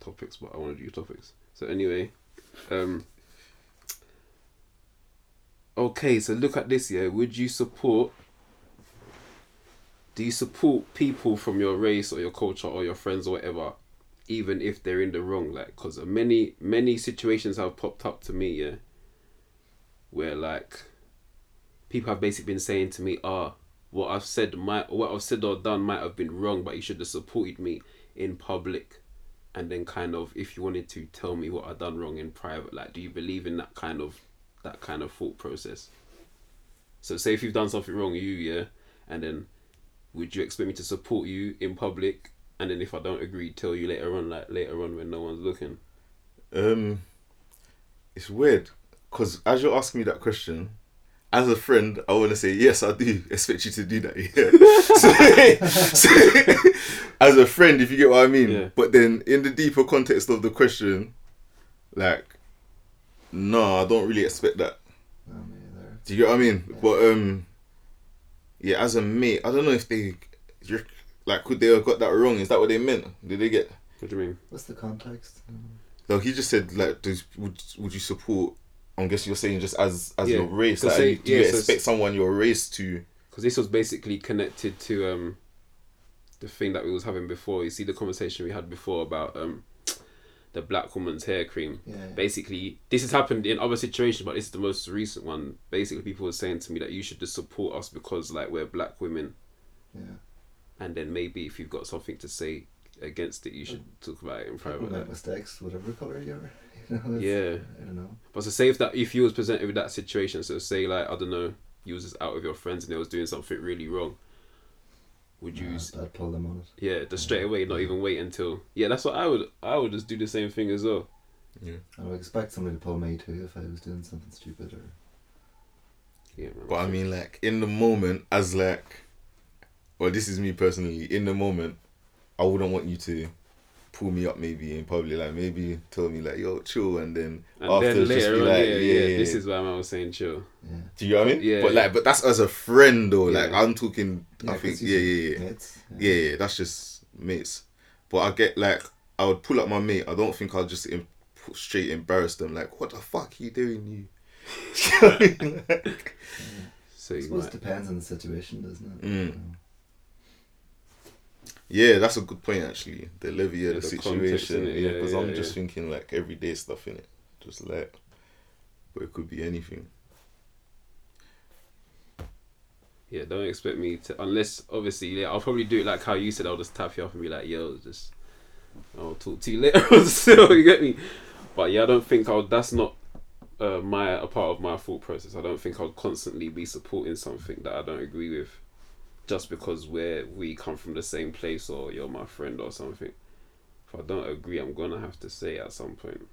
Speaker 2: topics, but I want to do topics. So anyway, um. Okay, so look at this. Yeah, would you support? Do you support people from your race or your culture or your friends or whatever even if they're in the wrong. Like, because many many situations have popped up to me, yeah, where like people have basically been saying to me, "Ah, what I've said might, what I've said or done might have been wrong, but you should have supported me in public." And then, kind of, if you wanted to tell me what i've done wrong in private, like, do you believe in that kind of that kind of thought process? So, say if you've done something wrong, you yeah, and then would you expect me to support you in public and then if I don't agree, tell you later on, like later on when no one's looking?
Speaker 1: Um, it's weird because as you're asking me that question, as a friend, I want to say yes, I do expect you to do that. Yeah. so, so, as a friend, if you get what I mean.
Speaker 2: Yeah.
Speaker 1: But then in the deeper context of the question, like, no, I don't really expect that.
Speaker 3: No, me either.
Speaker 1: Do you get what I mean? But um, yeah, as a mate, I don't know if they, you're- like, could they have got that wrong? Is that what they meant? Did they get?
Speaker 2: What do you mean?
Speaker 3: What's the context?
Speaker 1: No, he just said like, does would would you support? I'm guessing you're saying just as as
Speaker 2: Yeah,
Speaker 1: your race.
Speaker 2: so
Speaker 1: Like,
Speaker 2: say-
Speaker 1: do you
Speaker 2: so
Speaker 1: expect
Speaker 2: s-
Speaker 1: someone your race to?
Speaker 2: Because this was basically connected to um the thing that we was having before. You see the conversation we had before about um the black woman's hair cream.
Speaker 3: Yeah. yeah.
Speaker 2: Basically, this has happened in other situations, but this is the most recent one. Basically, people were saying to me that you should just support us because like we're black women,
Speaker 3: yeah.
Speaker 2: And then maybe if you've got something to say against it, you should talk about it in
Speaker 3: People
Speaker 2: private.
Speaker 3: make
Speaker 2: like.
Speaker 3: mistakes, whatever color you are. You know,
Speaker 2: Yeah.
Speaker 3: I don't know.
Speaker 2: But so say if that if you was presented with that situation, so say like I don't know, you was just out with your friends and they was doing something really wrong, would you?
Speaker 3: Nah,
Speaker 2: s
Speaker 3: I'd pull them on it.
Speaker 2: yeah, just straight away, not even wait until yeah. That's what I would. I would just do the same thing as well. Yeah.
Speaker 3: I would expect somebody to pull me too if I was doing something stupid or.
Speaker 2: Yeah.
Speaker 1: But I mean, like in the moment, as like, well, this is me personally. In the moment, I wouldn't want you to pull me up maybe in public. Like maybe tell me like, yo, chill, and then
Speaker 2: and
Speaker 1: after
Speaker 2: then
Speaker 1: just
Speaker 2: later
Speaker 1: be
Speaker 2: on,
Speaker 1: like,
Speaker 2: yeah, yeah, This is why I was saying chill.
Speaker 3: Yeah.
Speaker 1: Do you know what I mean?
Speaker 2: Yeah,
Speaker 1: But
Speaker 2: yeah.
Speaker 1: like, but that's as a friend though. Like I'm talking. I
Speaker 3: Yeah,
Speaker 1: think
Speaker 3: 'cause you
Speaker 1: yeah, yeah, yeah.
Speaker 3: Mates.
Speaker 1: Yeah, yeah, that's just mates. But I get like I would pull up my mate. I don't think I'll just em- straight embarrass them. Like, what the fuck are you doing, you?
Speaker 2: So
Speaker 3: I suppose
Speaker 2: might.
Speaker 3: it depends on the situation, doesn't it?
Speaker 1: Mm. Yeah, that's a good point actually. The levy
Speaker 2: Yeah,
Speaker 1: of the,
Speaker 2: the
Speaker 1: situation.
Speaker 2: innit?
Speaker 1: Yeah,
Speaker 2: Yeah,
Speaker 1: because
Speaker 2: yeah,
Speaker 1: I'm just thinking like everyday stuff in it. Just like, but it could be anything.
Speaker 2: Yeah, don't expect me to unless obviously yeah, I'll probably do it like how you said. I'll just tap you off and be like, "Yo, just I'll talk to you later." Still, you get me? But yeah, I don't think I'll. That's not uh, my a part of my thought process. I don't think I'll constantly be supporting something that I don't agree with, just because we're we come from the same place or you're my friend or something. If I don't agree, I'm gonna have to say at some point.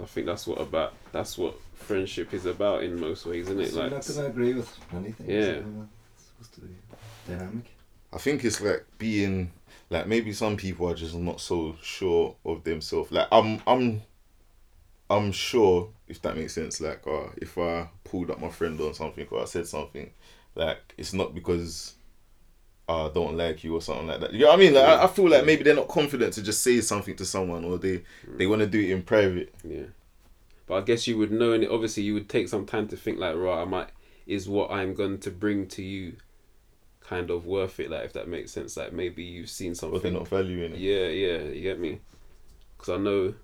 Speaker 2: I think that's what about that's what friendship is about in most ways, isn't it?
Speaker 3: So you're
Speaker 2: Like
Speaker 3: not going to agree with anything.
Speaker 2: Yeah.
Speaker 3: It's supposed to be dynamic.
Speaker 1: I think it's like being like maybe some people are just not so sure of themselves. Like I'm I'm I'm sure if that makes sense. Like uh, if I pulled up my friend on something or I said something, like it's not because I don't like you or something like that. You know what I mean? Like I, I feel like maybe they're not confident to just say something to someone or they they want to do it in private.
Speaker 2: Yeah. But I guess you would know, and obviously you would take some time to think like, right, I might is what I'm going to bring to you, kind of worth it. Like if that makes sense. Like maybe you've seen
Speaker 1: But they're
Speaker 2: something.
Speaker 1: not valuing it.
Speaker 2: Yeah, yeah, you get me. Because I know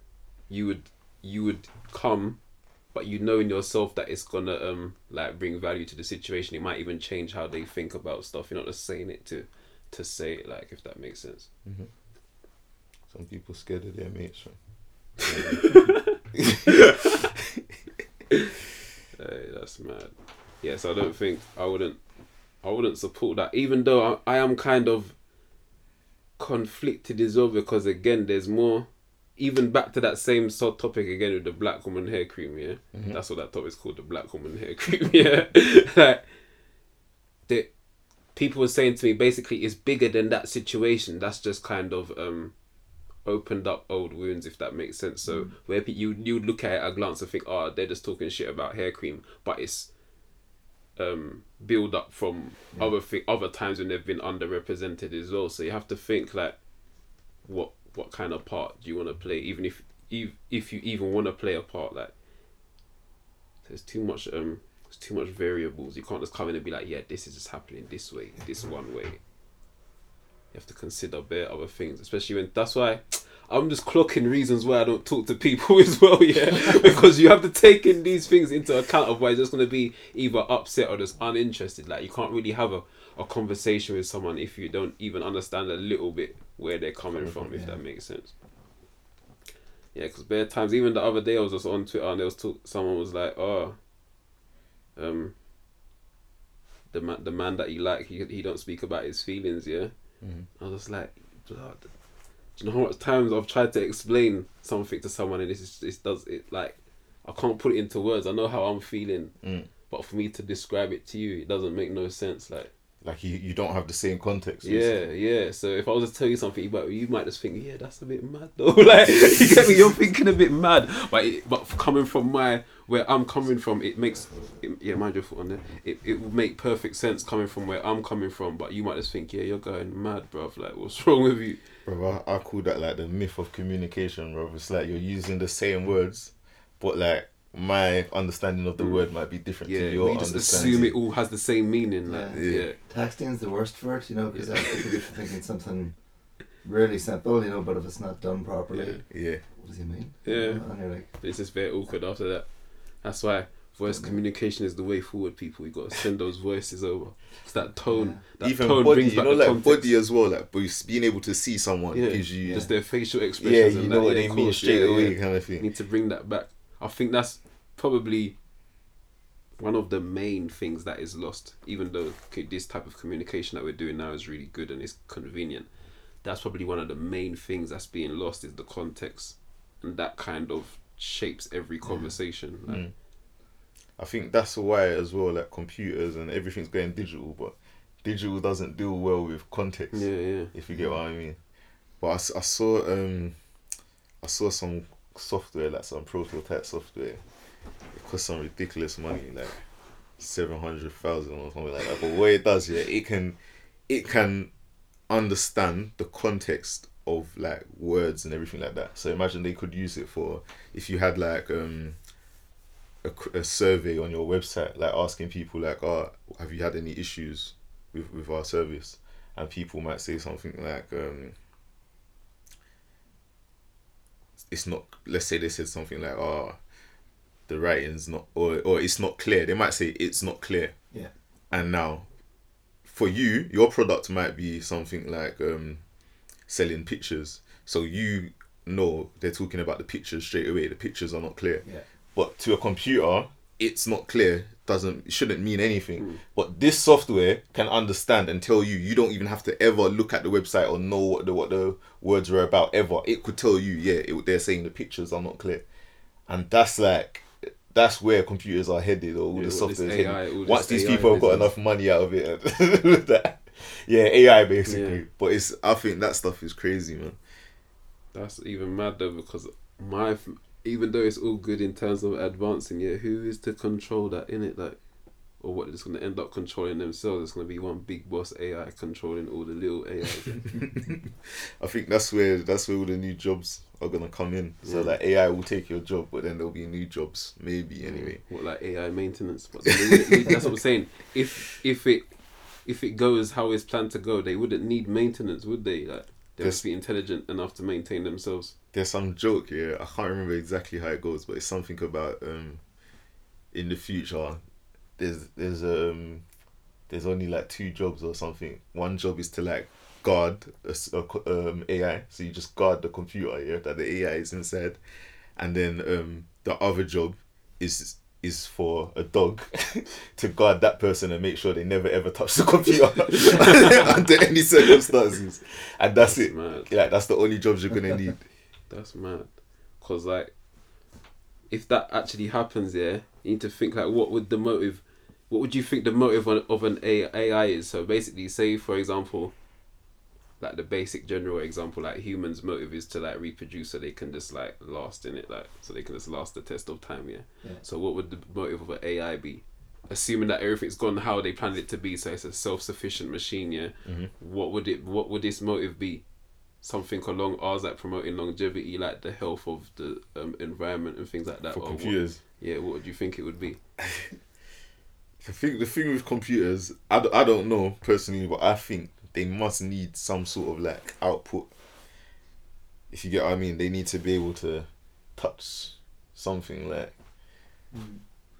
Speaker 2: you would you would come, but you know in yourself that it's gonna um like bring value to the situation. It might even change how they think about stuff. You're not just saying it to to say it. Like if that makes sense.
Speaker 1: Some people scared of their mates.
Speaker 2: Hey, that's mad. Yes, I don't think I wouldn't. I wouldn't support that, even though I, I am kind of conflicted as well because again, there's more. Even back to that same sort topic again with the black woman hair cream, yeah. That's what that topic's called, the black woman hair cream, yeah. like, the people were saying to me, basically, it's bigger than that situation. That's just kind of um opened up old wounds, if that makes sense. So where you you look at it at a glance and think, oh, they're just talking shit about hair cream, but it's um build up from other thi- other times when they've been underrepresented as well. So you have to think like, what what kind of part do you want to play, even if if if you even want to play a part like. There's too much um. There's too much variables. You can't just come in and be like, yeah, this is just happening this way, this one way. you have to consider bare other things, especially when that's why. I'm just clocking reasons why I don't talk to people as well, yeah. because you have to take in these things into account, otherwise, just gonna be either upset or just uninterested. Like you can't really have a, a conversation with someone if you don't even understand a little bit where they're coming from,
Speaker 1: from,
Speaker 2: if
Speaker 3: yeah.
Speaker 2: that makes sense. Yeah, because bare times, even the other day, I was just on Twitter and there was talk, someone was like, "Oh, um, the man, the man that you like, he he don't speak about his feelings." Yeah,
Speaker 1: Mhm.
Speaker 2: I was just like, "Blood." Do you know how much times I've tried to explain something to someone and this is this does it like I can't put it into words. I know how I'm feeling,
Speaker 1: Mm.
Speaker 2: but for me to describe it to you, it doesn't make no sense. Like.
Speaker 1: Like you, you don't have the same context.
Speaker 2: Yeah, yeah. So if I was to tell you something, you might, you might just think, yeah, that's a bit mad though. like, you get me? You're thinking a bit mad, but it, but coming from my where I'm coming from, it makes it, yeah, mind your foot on there. It it will make perfect sense coming from where I'm coming from, but you might just think, yeah, you're going mad, bruv. Like, what's wrong with you?
Speaker 1: Bro, I, I call that like the myth of communication, bro. It's like you're using the same words, but like my understanding of the
Speaker 2: Mm.
Speaker 1: word might be different
Speaker 2: Yeah,
Speaker 1: to your
Speaker 2: we just assume it all has the same meaning. Like,
Speaker 3: Yeah.
Speaker 2: yeah,
Speaker 3: is the worst for it, you know, because I could be thinking something really simple, you know, but if it's not done properly,
Speaker 2: yeah.
Speaker 1: Yeah,
Speaker 3: what does he mean?
Speaker 2: Yeah.
Speaker 3: And you're like,
Speaker 2: It's just very awkward after that. That's why voice communication is the way forward, people. We got to send those voices over. It's that tone. That
Speaker 1: even
Speaker 2: tone
Speaker 1: body,
Speaker 2: brings
Speaker 1: you know, like
Speaker 2: context.
Speaker 1: body as well. Like, but being able to see someone
Speaker 2: Yeah,
Speaker 1: gives you,
Speaker 2: Just their facial expressions.
Speaker 1: yeah, you
Speaker 2: and
Speaker 1: know
Speaker 2: that.
Speaker 1: what
Speaker 2: yeah,
Speaker 1: they mean
Speaker 2: course,
Speaker 1: straight
Speaker 2: yeah,
Speaker 1: away,
Speaker 2: yeah.
Speaker 1: kind of thing.
Speaker 2: Need to bring that back. I think that's probably one of the main things that is lost. Even though this type of communication that we're doing now is really good and it's convenient, that's probably one of the main things that's being lost is the context, and that kind of shapes every conversation. Like,
Speaker 1: Mm. I think that's why as well, like computers and everything's going digital, but digital doesn't deal well with context.
Speaker 2: Yeah, yeah.
Speaker 1: if you get what I mean. But I, I saw um I saw some software like some prototype software. It costs some ridiculous money, like seven hundred thousand or something like that. But what it does, yeah, it can it can understand the context of like words and everything like that. So imagine they could use it for if you had like um a, a survey on your website, like asking people like, "Oh, have you had any issues with with our service?" and people might say something like um it's not let's say they said something like oh the writing's not or or it's not clear. They might say it's not clear.
Speaker 3: Yeah.
Speaker 1: and now for you your product might be something like um selling pictures. So you know they're talking about the pictures straight away. The pictures are not clear.
Speaker 3: Yeah,
Speaker 1: but to a computer it's not clear doesn't shouldn't mean anything. Hmm. But this software can understand and tell you you don't even have to ever look at the website or know what the what the words were about ever. It could tell you yeah it, they're saying the pictures are not clear. And that's like that's where computers are headed or all
Speaker 2: Yeah,
Speaker 1: the software is headed. once these
Speaker 2: AI
Speaker 1: people have got enough money out of it that yeah ai basically.
Speaker 2: Yeah.
Speaker 1: but it's i think that stuff is crazy man.
Speaker 2: That's even mad though because my even though it's all good in terms of advancing, yeah, who is to control that in it like, or what is going to end up controlling themselves? It's going to be one big boss AI controlling all the little AI.
Speaker 1: I think that's where that's where all the new jobs are gonna come in. So
Speaker 2: Yeah.
Speaker 1: like AI will take your job, but then there'll be new jobs, maybe anyway.
Speaker 2: What like AI maintenance? But then they wouldn't need- that's what I'm saying. If if it if it goes how it's planned to go, they wouldn't need maintenance, would they? Like they would
Speaker 1: Yes.
Speaker 2: be intelligent enough to maintain themselves.
Speaker 1: There's some joke here. I can't remember exactly how it goes, but it's something about um, in the future, there's there's um, there's only like two jobs or something. One job is to like guard a, co- um, AI, so you just guard the computer, yeah, that the AI is inside, and then um, the other job is is for a dog to guard that person and make sure they never ever touch the computer under any circumstances, and that's, it.
Speaker 2: mad.
Speaker 1: Like that's the only jobs you're gonna need.
Speaker 2: That's mad. Cause like, if that actually happens, yeah, you need to think like, what would the motive? What would you think the motive of an A- AI is? So basically, say for example, like the basic general example, like humans' motive is to like reproduce so they can just like last in it, like so they can just last the test of time, yeah.
Speaker 3: Yeah.
Speaker 2: So what would the motive of an AI be? Assuming that everything's gone how they planned it to be, so it's a self-sufficient machine, yeah.
Speaker 1: Mhm.
Speaker 2: What would it? What would this motive be? Something along ours like promoting longevity, like the health of the um, environment and things like that.
Speaker 1: for
Speaker 2: or what-
Speaker 1: computers.
Speaker 2: yeah, what would you think it would be?
Speaker 1: The thing, the thing with computers, I, d- I don't know personally, but I think they must need some sort of like output. If you get what I mean, they need to be able to touch something like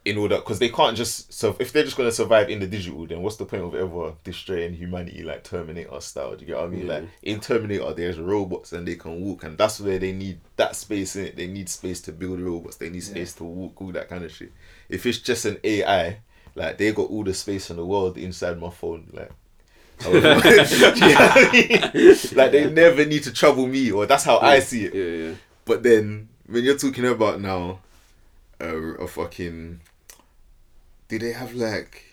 Speaker 1: in order because they can't just so if they're just gonna survive in the digital, then what's the point of ever destroying humanity like Terminator style? Do you get what I mean? Like in Terminator, there's robots and they can walk, and that's where they need that space in it. They need space to build robots. They need space to walk, all that kind of shit. If it's just an AI, like they got all the space in the world inside my phone, like. you know I mean? Like they never need to trouble me, or that's how I see it.
Speaker 2: Yeah, yeah.
Speaker 1: But then when you're talking about now, uh, a fucking, do they have like,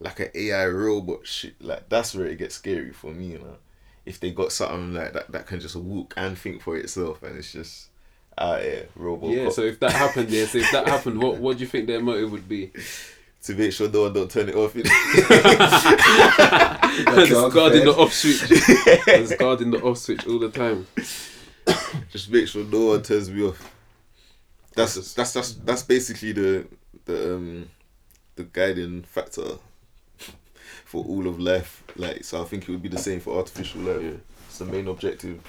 Speaker 1: like an AI robot shit? Like that's where it gets scary for me, you know. If they got something like that that can just walk and think for itself, and it's just, ah, yeah, robot.
Speaker 2: Yeah, so if that happened, yeah, so if that happened, what what do you think their motive would be?
Speaker 1: to make sure no one don't turn it off. you know?
Speaker 2: It's guarding the off switch. It's guarding the off switch all the time.
Speaker 1: just make sure no one turns me off. That's that's that's that's basically the the um the guiding factor for all of life. Like so, I think it would be the same for artificial life.
Speaker 2: Yeah.
Speaker 1: It's the main objective.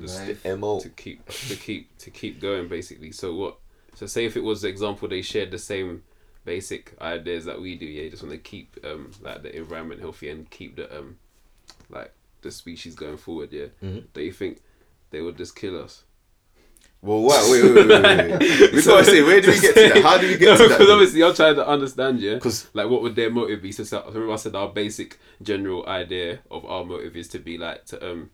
Speaker 2: Just
Speaker 3: Life.
Speaker 1: The mo.
Speaker 2: to keep to keep to keep going basically. So what? So say if it was the example they shared the same basic ideas that we do, yeah, you just want to keep um like the environment healthy and keep the um like the species going forward, yeah.
Speaker 1: Mhm.
Speaker 2: Do you think they would just kill us?
Speaker 1: Well, what? Wait, wait, wait, wait. wait. we gotta say, where do we get to that? How do we get to that?
Speaker 2: Because obviously, I'm trying to understand, yeah.
Speaker 1: Because
Speaker 2: like, what would their motive be? So, so remember, I said our basic general idea of our motive is to be like to um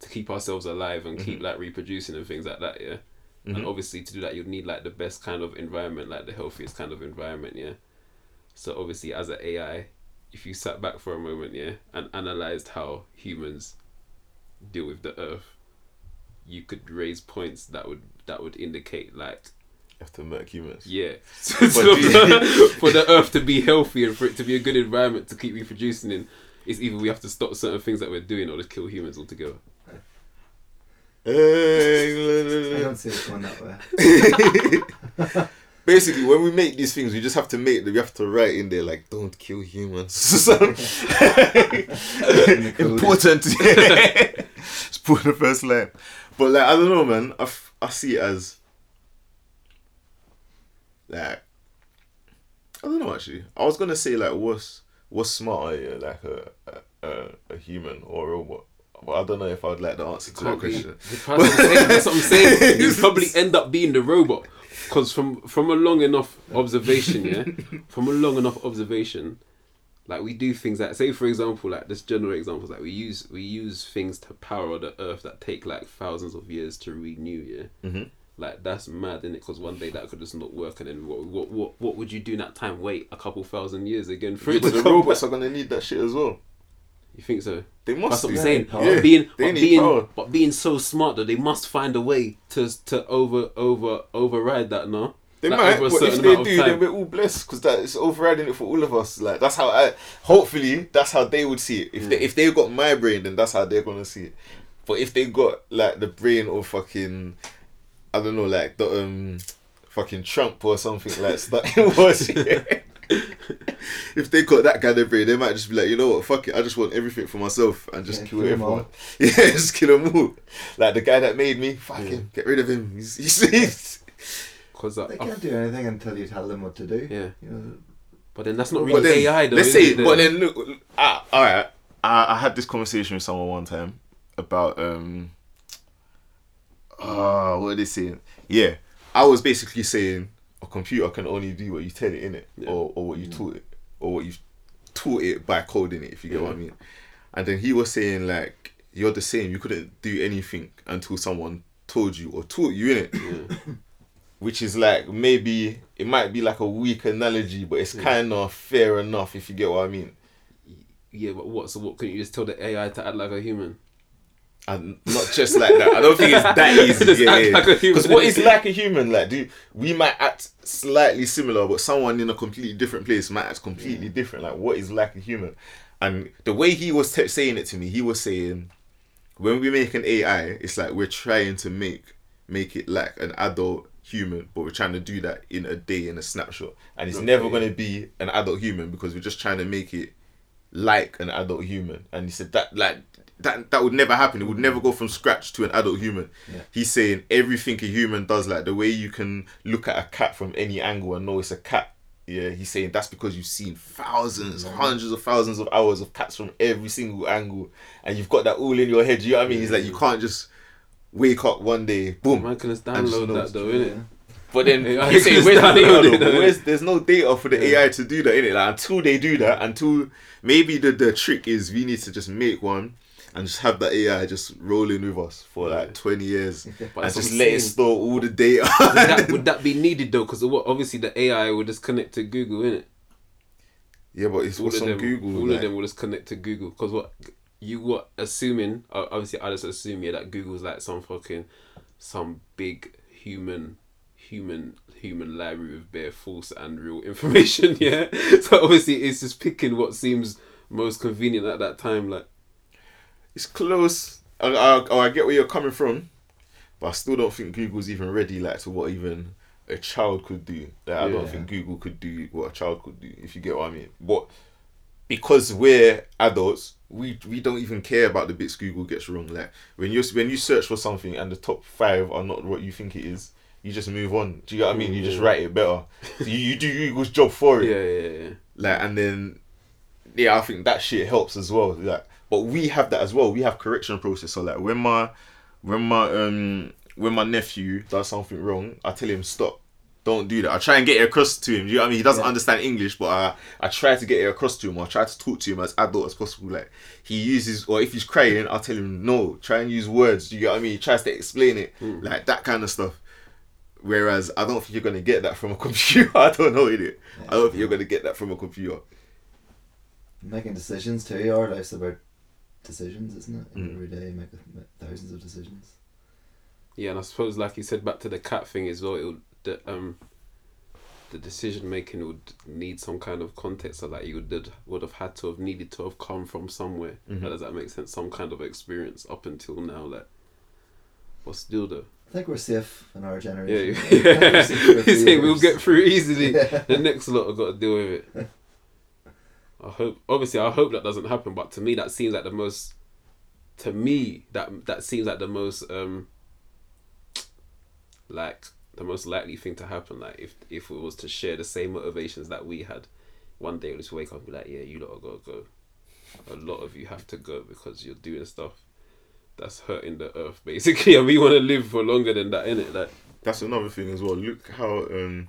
Speaker 2: to keep ourselves alive and
Speaker 1: Mm-hmm.
Speaker 2: keep like reproducing and things like that, yeah. And obviously, to do that, you'd need like the best kind of environment, like the healthiest kind of environment, yeah. So obviously, as an AI, if you sat back for a moment, yeah, and analyzed how humans deal with the Earth, you could raise points that would that would indicate like
Speaker 1: after have to humans.
Speaker 2: yeah.
Speaker 1: But
Speaker 2: So
Speaker 1: do you-
Speaker 2: for the earth to be healthy and for it to be a good environment to keep reproducing in, it's either we have to stop certain things that we're doing or just kill humans altogether.
Speaker 3: I don't see it going that way.
Speaker 1: Basically, when we make these things, we just have to make them. We have to write in there like, "Don't kill humans." So-
Speaker 3: the code.
Speaker 1: Important. Just put the first line. But like, I don't know, man. I, f- I see it as like I don't know actually. I was gonna say like, what's what's smarter, yeah, like a a, a, human or a robot. But I don't know if I'd like the answer to that
Speaker 2: be-
Speaker 1: question.
Speaker 2: That's what I'm saying. That's what I'm saying. You'd probably end up being the robot. Because from, from a long enough observation, yeah? From a long enough observation, like we do things that say for example, like this general examples, like we use we use things to power the earth that take like thousands of years to renew, yeah?
Speaker 1: Mhm.
Speaker 2: Like that's mad, is it? Because one day that could just not work, and then what, what what what would you do in that time? Wait a couple thousand years again for it
Speaker 1: But
Speaker 2: to
Speaker 1: the robots
Speaker 2: back?
Speaker 1: are gonna need that shit as well.
Speaker 2: You think so?
Speaker 1: They
Speaker 2: That's
Speaker 1: must.
Speaker 2: what I'm saying.
Speaker 3: Yeah.
Speaker 2: But being,
Speaker 1: They
Speaker 2: but
Speaker 1: need
Speaker 2: being,
Speaker 1: power.
Speaker 2: but being so smart that they must find a way to to over over override that. No,
Speaker 1: They
Speaker 2: Like,
Speaker 1: might, but if they do, then we're all blessed because that is overriding it for all of us. Like that's how I. Hopefully, that's how they would see it. If they if they got my brain, then that's how they're gonna see it. But if they got like the brain of fucking, I don't know, like the um, fucking Trump or something like that was. if they got that kind of brain, they might just be like, you know what, fuck it, I just want everything for myself and just
Speaker 3: Yeah,
Speaker 1: kill
Speaker 3: kill
Speaker 1: everyone. Yeah, just kill them all. Like the guy that made me, fuck him, get rid of him. He's, he's,
Speaker 2: because
Speaker 3: They can't do anything until you tell them what to do.
Speaker 2: yeah.
Speaker 3: You know,
Speaker 2: But then that's not
Speaker 1: But
Speaker 2: really
Speaker 1: then,
Speaker 2: AI though.
Speaker 1: let's say,
Speaker 2: it,
Speaker 1: but then look, ah, all right. I, I had this conversation with someone one time about um, ah, what are they saying? Yeah, I was basically saying a computer can only do what you tell it in it,
Speaker 2: Yeah.
Speaker 1: or or what you taught it, or what you taught it by coding it. If you get what I mean. And then he was saying like you're the same. You couldn't do anything until someone told you or taught you in it. Which is like maybe it might be like a weak analogy, but it's kind of fair enough if you get what I mean.
Speaker 2: yeah, but what? So what? Couldn't you just tell the AI to act like a human?
Speaker 1: And not just like that. I don't think it's that easy.
Speaker 2: Just
Speaker 1: yeah, yeah.
Speaker 2: like a human.
Speaker 1: Because what is like a human? Like, do we might act slightly similar, but someone in a completely different place might act completely different. Like, what is like a human? And the way he was saying it to me, he was saying, when we make an AI, it's like we're trying to make make it like an adult human, but we're trying to do that in a day in a snapshot, and it's never going to be an adult human because we're just trying to make it like an adult human, and he said that like that that would never happen. It would never go from scratch to an adult human.
Speaker 3: Yeah.
Speaker 1: He's saying everything a human does, like the way you can look at a cat from any angle and know it's a cat. Yeah, he's saying that's because you've seen thousands, hundreds of thousands of hours of cats from every single angle, and you've got that all in your head. You know what I mean? He's like, you can't just wake up one day, boom.
Speaker 2: Man can just
Speaker 1: And just
Speaker 2: download that
Speaker 1: it's
Speaker 2: though,
Speaker 3: Yeah.
Speaker 2: innit?
Speaker 1: But then
Speaker 2: Yeah,
Speaker 1: he's saying, where's the data though? Where's, there's no data for the AI to do that, innit? Like until they do that, until maybe the, the trick is we need to just make one and just have that AI just rolling with us for like
Speaker 2: Yeah.
Speaker 1: 20 years
Speaker 2: But
Speaker 1: and just
Speaker 2: what
Speaker 1: let it store all the data.
Speaker 2: would that, would that be needed though? Because obviously the AI would just connect to Google, innit?
Speaker 1: yeah, but it's
Speaker 2: All
Speaker 1: what's
Speaker 2: of
Speaker 1: on
Speaker 2: them,
Speaker 1: Google.
Speaker 2: all
Speaker 1: like-
Speaker 2: of them will just connect to Google. Because what you were assuming? Obviously, I just assume yeah that Google's like some fucking some big human human human library with bare false and real information. Yeah, so obviously it's just picking what seems most convenient at that time. Like
Speaker 1: It's close. I, I, oh, I get where you're coming from, but I still don't think Google's even ready like to what even a child could do. Like, I don't think Google could do what a child could do. If you get what I mean. But because we're adults, we we don't even care about the bits Google gets wrong. Like when you when you search for something and the top five are not what you think it is, you just move on. Do you get what I mean? You just write it better. you, you do Google's job for it
Speaker 2: yeah, yeah, yeah.
Speaker 1: like and then yeah i think that shit helps as well like but we have that as well we have correction process so like when my when my um when my nephew does something wrong i tell him stop don't do that i try and get it across to him you know what i mean he doesn't
Speaker 3: Yeah.
Speaker 1: understand english but i i try to get it across to him or try to talk to him as adult as possible like he uses or if he's crying i'll tell him no try and use words you get what i mean he tries to explain it like that kind of stuff Whereas I don't think you're gonna get that from a computer. I don't know it. I don't think you're gonna get that from a computer.
Speaker 3: Making decisions too. Our life's about decisions, isn't it?
Speaker 1: Mm.
Speaker 3: Every day you make thousands of decisions.
Speaker 2: Yeah, and I suppose, like you said, back to the cat thing as well. It would, the um, the decision making would need some kind of context. So, that you would would have had to have needed to have come from somewhere.
Speaker 1: Mhm.
Speaker 2: Does that make sense? Some kind of experience up until now, like. But still, though.
Speaker 3: I think we're safe in our generation.
Speaker 2: yeah.
Speaker 3: We're safe for a few
Speaker 2: He's saying we'll get through easily.
Speaker 3: Yeah.
Speaker 2: The next lot have got to deal with it. I hope. Obviously, I hope that doesn't happen. But to me, that seems like the most. To me, that that seems like the most um. Like the most likely thing to happen. Like if if it was to share the same motivations that we had, one day we'll just wake up and be like, yeah, you lot are gotta go. A lot of you have to go because you're doing stuff that's hurting the earth basically, and we want to live for longer than that, innit? Like.
Speaker 1: That's another thing as well. Look how um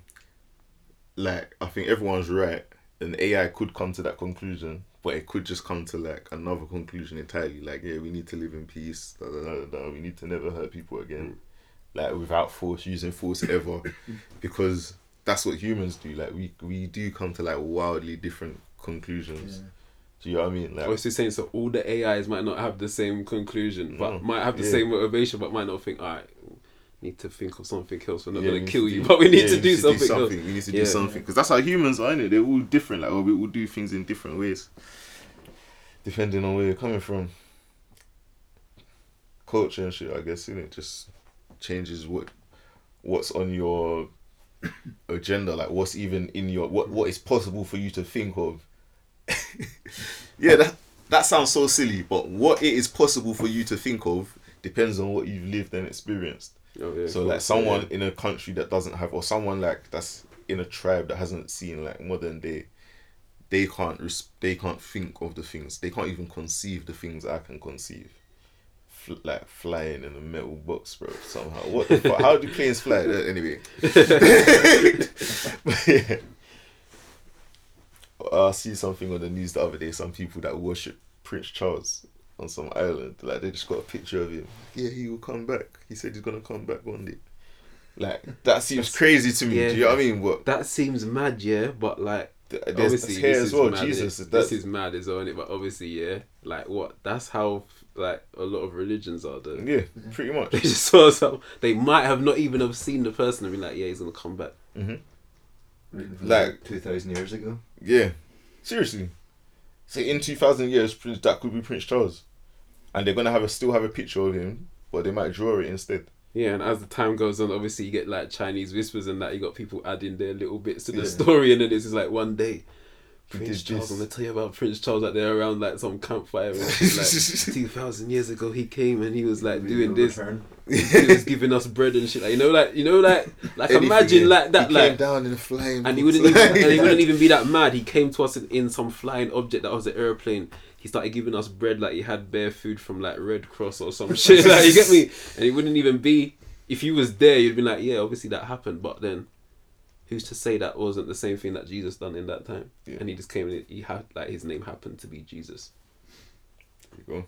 Speaker 1: like I think everyone's right. An AI could come to that conclusion, but it could just come to like another conclusion entirely. Like, yeah, we need to live in peace. Da, da, da, da, we need to never hurt people again, like without force, using force ever, because that's what humans do. Like, we we do come to like wildly different conclusions.
Speaker 3: Yeah.
Speaker 1: Do you know what I mean? Like,
Speaker 2: I was just saying, so all the AIs might not have the same conclusion, but
Speaker 1: No.
Speaker 2: might have the
Speaker 1: Yeah.
Speaker 2: same motivation, but might not think, all right, need to think of something else. We're not
Speaker 1: Yeah,
Speaker 2: going to kill
Speaker 1: need
Speaker 2: you,
Speaker 1: do-
Speaker 2: but we need
Speaker 1: yeah,
Speaker 2: to
Speaker 1: we
Speaker 2: do
Speaker 1: need
Speaker 2: something, else.
Speaker 1: We need to do something because that's how humans are. Innit? They're all different. Like, we all do things in different ways, depending on where you're coming from. Culture and shit, I guess, innit? Just changes what what's on your agenda. Like, what's even in your what what is possible for you to think of. yeah, that that sounds so silly, but what it is possible for you to think of depends on what you've lived and experienced.
Speaker 2: Oh, yeah,
Speaker 1: So like someone
Speaker 2: yeah.
Speaker 1: in a country that doesn't have, or someone like that's in a tribe that hasn't seen like modern day, they can't res- they can't think of the things. They can't even conceive the things I can conceive. Fl- like flying in a metal box, bro. Somehow, what the fuck? How do planes fly? Uh, Anyway, but yeah. I see something on the news the other day. Some people that worship Prince Charles on some island, like they just got a picture of him. Yeah, he will come back. He said he's gonna come back one day. Like that seems crazy to me.
Speaker 2: yeah.
Speaker 1: Do you know what I mean? What
Speaker 2: That seems mad, yeah, but like,
Speaker 1: th- there's
Speaker 2: obviously,
Speaker 1: here
Speaker 2: this
Speaker 1: as
Speaker 2: is
Speaker 1: well.
Speaker 2: mad,
Speaker 1: Jesus,
Speaker 2: this is mad as well, innit? But obviously, yeah, like what? That's how like a lot of religions are. Though.
Speaker 1: yeah, pretty much.
Speaker 2: They just saw some. They might have not even have seen the person and be like, yeah, he's gonna come back.
Speaker 1: hmm Like-
Speaker 3: two thousand years ago.
Speaker 1: Yeah, seriously. Say in two thousand years, Prince that could be Prince Charles, and they're gonna have a still have a picture of him, but they might draw it instead.
Speaker 2: Yeah, and as the time goes on, obviously you get like Chinese whispers and that. You got people adding their little bits to the
Speaker 1: Yeah.
Speaker 2: story, and then it's just like one day,
Speaker 1: he
Speaker 2: Prince
Speaker 1: did
Speaker 2: Charles.
Speaker 1: this.
Speaker 2: I'm gonna tell you about Prince Charles. Like they're around like some campfire. Like two thousand years ago, he came and he was like doing this. He was giving us bread and shit. Like you know, like you know, like like
Speaker 1: Anything,
Speaker 2: imagine
Speaker 1: yeah.
Speaker 2: like that,
Speaker 1: he
Speaker 2: like
Speaker 1: came down in a flame,
Speaker 2: and he wouldn't even and he wouldn't even be that mad. He came to us in, in some flying object that was an airplane. He started giving us bread like he had bare food from like Red Cross or some shit. Like you get me? And he wouldn't even be. If you was there, you'd be like, yeah, obviously that happened. But then, who's to say that wasn't the same thing that Jesus done in that time?
Speaker 1: Yeah.
Speaker 2: And he just came and he had like his name happened to be Jesus.
Speaker 1: There you go.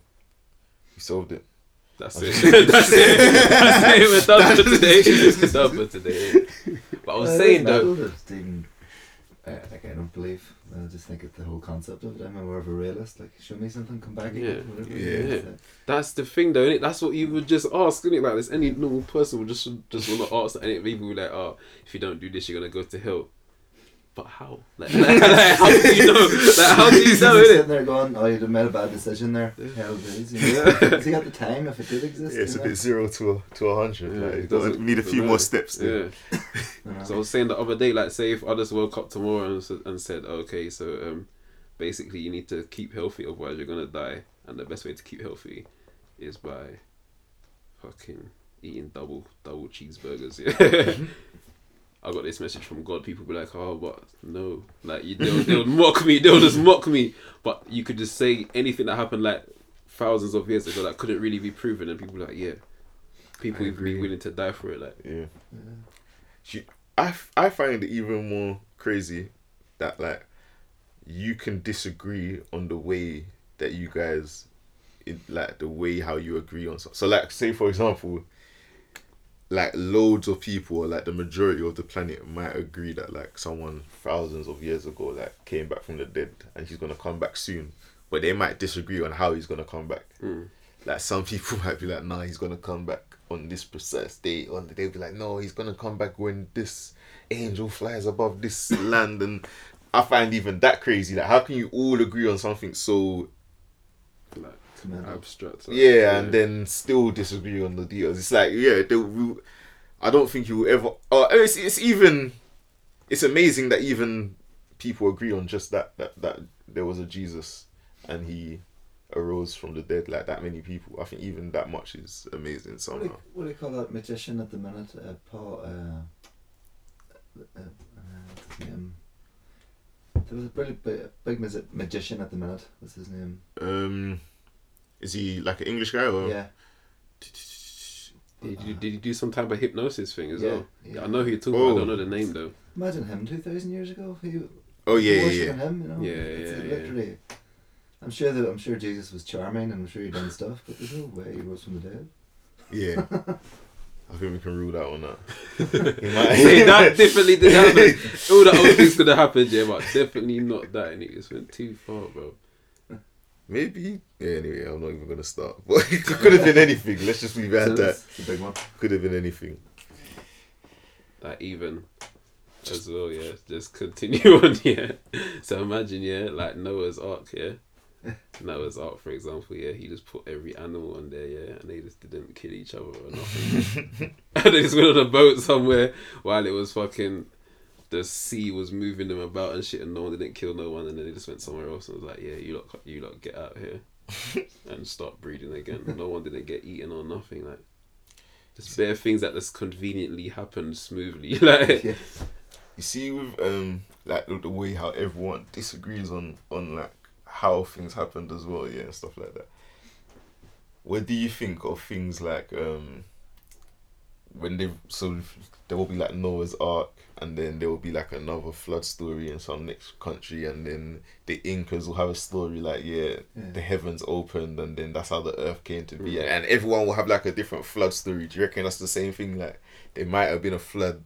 Speaker 1: He solved it.
Speaker 2: That's it. That's it. That's it. We're done for today. We're done for today. But I was
Speaker 3: Well,
Speaker 2: saying though.
Speaker 3: mental that uh, like I don't believe. I just think of the whole concept of it. I'm more of a realist. Like, show me something, come back again.
Speaker 2: Yeah.
Speaker 3: Whatever.
Speaker 1: Yeah.
Speaker 3: it is.
Speaker 2: That's the thing, though, innit? That's what you would just ask, innit? Like, this any normal person would just just want to ask, and it people be like, "Oh, if you don't do this, you're gonna go to hell." But how? Like, like, like, how do you know? Like, how do you know,
Speaker 3: He's
Speaker 2: innit?
Speaker 3: sitting there going, "Oh, you'd have made a bad decision there." Hell, days. You know? Has he got the time if it did exist?
Speaker 1: Yeah, it's a
Speaker 3: know?
Speaker 1: bit zero to a, to a hundred.
Speaker 2: Yeah,
Speaker 1: like,
Speaker 2: doesn't-
Speaker 4: need a few more steps. There.
Speaker 2: Yeah.
Speaker 3: You?
Speaker 2: So I was saying the other day, like, say if others woke up tomorrow and, and said, "Okay, so um, basically you need to keep healthy, otherwise you're gonna die, and the best way to keep healthy is by fucking eating double double cheeseburgers." Yeah. I got this message from God. People be like, "Oh, but no, like you, they'll, they'll mock me. They'll just mock me." But you could just say anything that happened like thousands of years ago that couldn't really be proven, and people be like, "Yeah." People would be willing to die for it. Like,
Speaker 1: Yeah. She, I, I find it even more crazy that like you can disagree on the way that you guys, it, like the way how you agree on something. So like say for example, like loads of people or like the majority of the planet might agree that like someone thousands of years ago like came back from the dead and he's gonna come back soon, but they might disagree on how he's gonna come back.
Speaker 2: mm.
Speaker 1: Like some people might be like, nah, he's gonna come back on this precise date. On they'll be like, no, he's gonna come back when this angel flies above this land. And I find even that crazy. Like, how can you all agree on something so
Speaker 2: like
Speaker 3: It's mental.
Speaker 2: Abstract. like,
Speaker 1: yeah, and then still disagree on the details? It's like, yeah, they I don't think you will ever. Oh, it's it's even. It's amazing that even people agree on just that that that there was a Jesus and he arose from the dead like that many people i think even that much is amazing
Speaker 3: What do,
Speaker 1: somehow
Speaker 3: you, what do you call that magician at the minute? Uh, Paul. Uh, uh, uh, what's name? There was a really big, big magi- magician at the minute. What's his name?
Speaker 4: Um, is he like an English guy or?
Speaker 3: Yeah.
Speaker 2: Did you, did you do some type of hypnosis thing as
Speaker 3: Yeah,
Speaker 2: well?
Speaker 3: yeah.
Speaker 2: Yeah, I know who you're talking
Speaker 4: Oh.
Speaker 2: about. I don't know the name though.
Speaker 3: Imagine him two thousand years ago. He,
Speaker 4: Oh yeah, yeah,
Speaker 3: worshipping
Speaker 4: yeah.
Speaker 3: him. You know.
Speaker 2: Yeah,
Speaker 3: It's
Speaker 2: yeah, yeah.
Speaker 3: literally. I'm sure that I'm sure Jesus was charming and I'm sure he done stuff, but there's no way he rose from the dead.
Speaker 4: Yeah. I think we can rule that one out. He
Speaker 2: See, that definitely did happen. All the other things could have happened, yeah, but definitely not that. And it just went too far, bro.
Speaker 1: Maybe yeah anyway i'm not even gonna start but it could have been anything let's just leave it at that
Speaker 3: It's big one.
Speaker 1: could have been anything
Speaker 2: That even as well, yeah. Just continue on, yeah. So imagine, yeah, like Noah's Ark, yeah. Noah's Ark, for example, yeah, he just put every animal on there, yeah, and they just didn't kill each other or nothing. and they just went on a boat somewhere while it was fucking the sea was moving them about and shit, and no one didn't kill no one, and then they just went somewhere else and was like, yeah, you lot, you lot get out here and start breeding again. No one didn't get eaten or nothing, like. Just bare things that just conveniently happened smoothly, like.
Speaker 1: You see with um like the, the way how everyone disagrees on on like how things happened as well yeah and stuff like that what do you think of things like um when they so there will be like Noah's Ark and then there will be like another flood story in some next country and then the Incas will have a story like yeah,
Speaker 3: Yeah.
Speaker 1: the heavens opened and then that's how the earth came to be
Speaker 2: Mm.
Speaker 1: and everyone will have like a different flood story do you reckon that's the same thing like there might have been a flood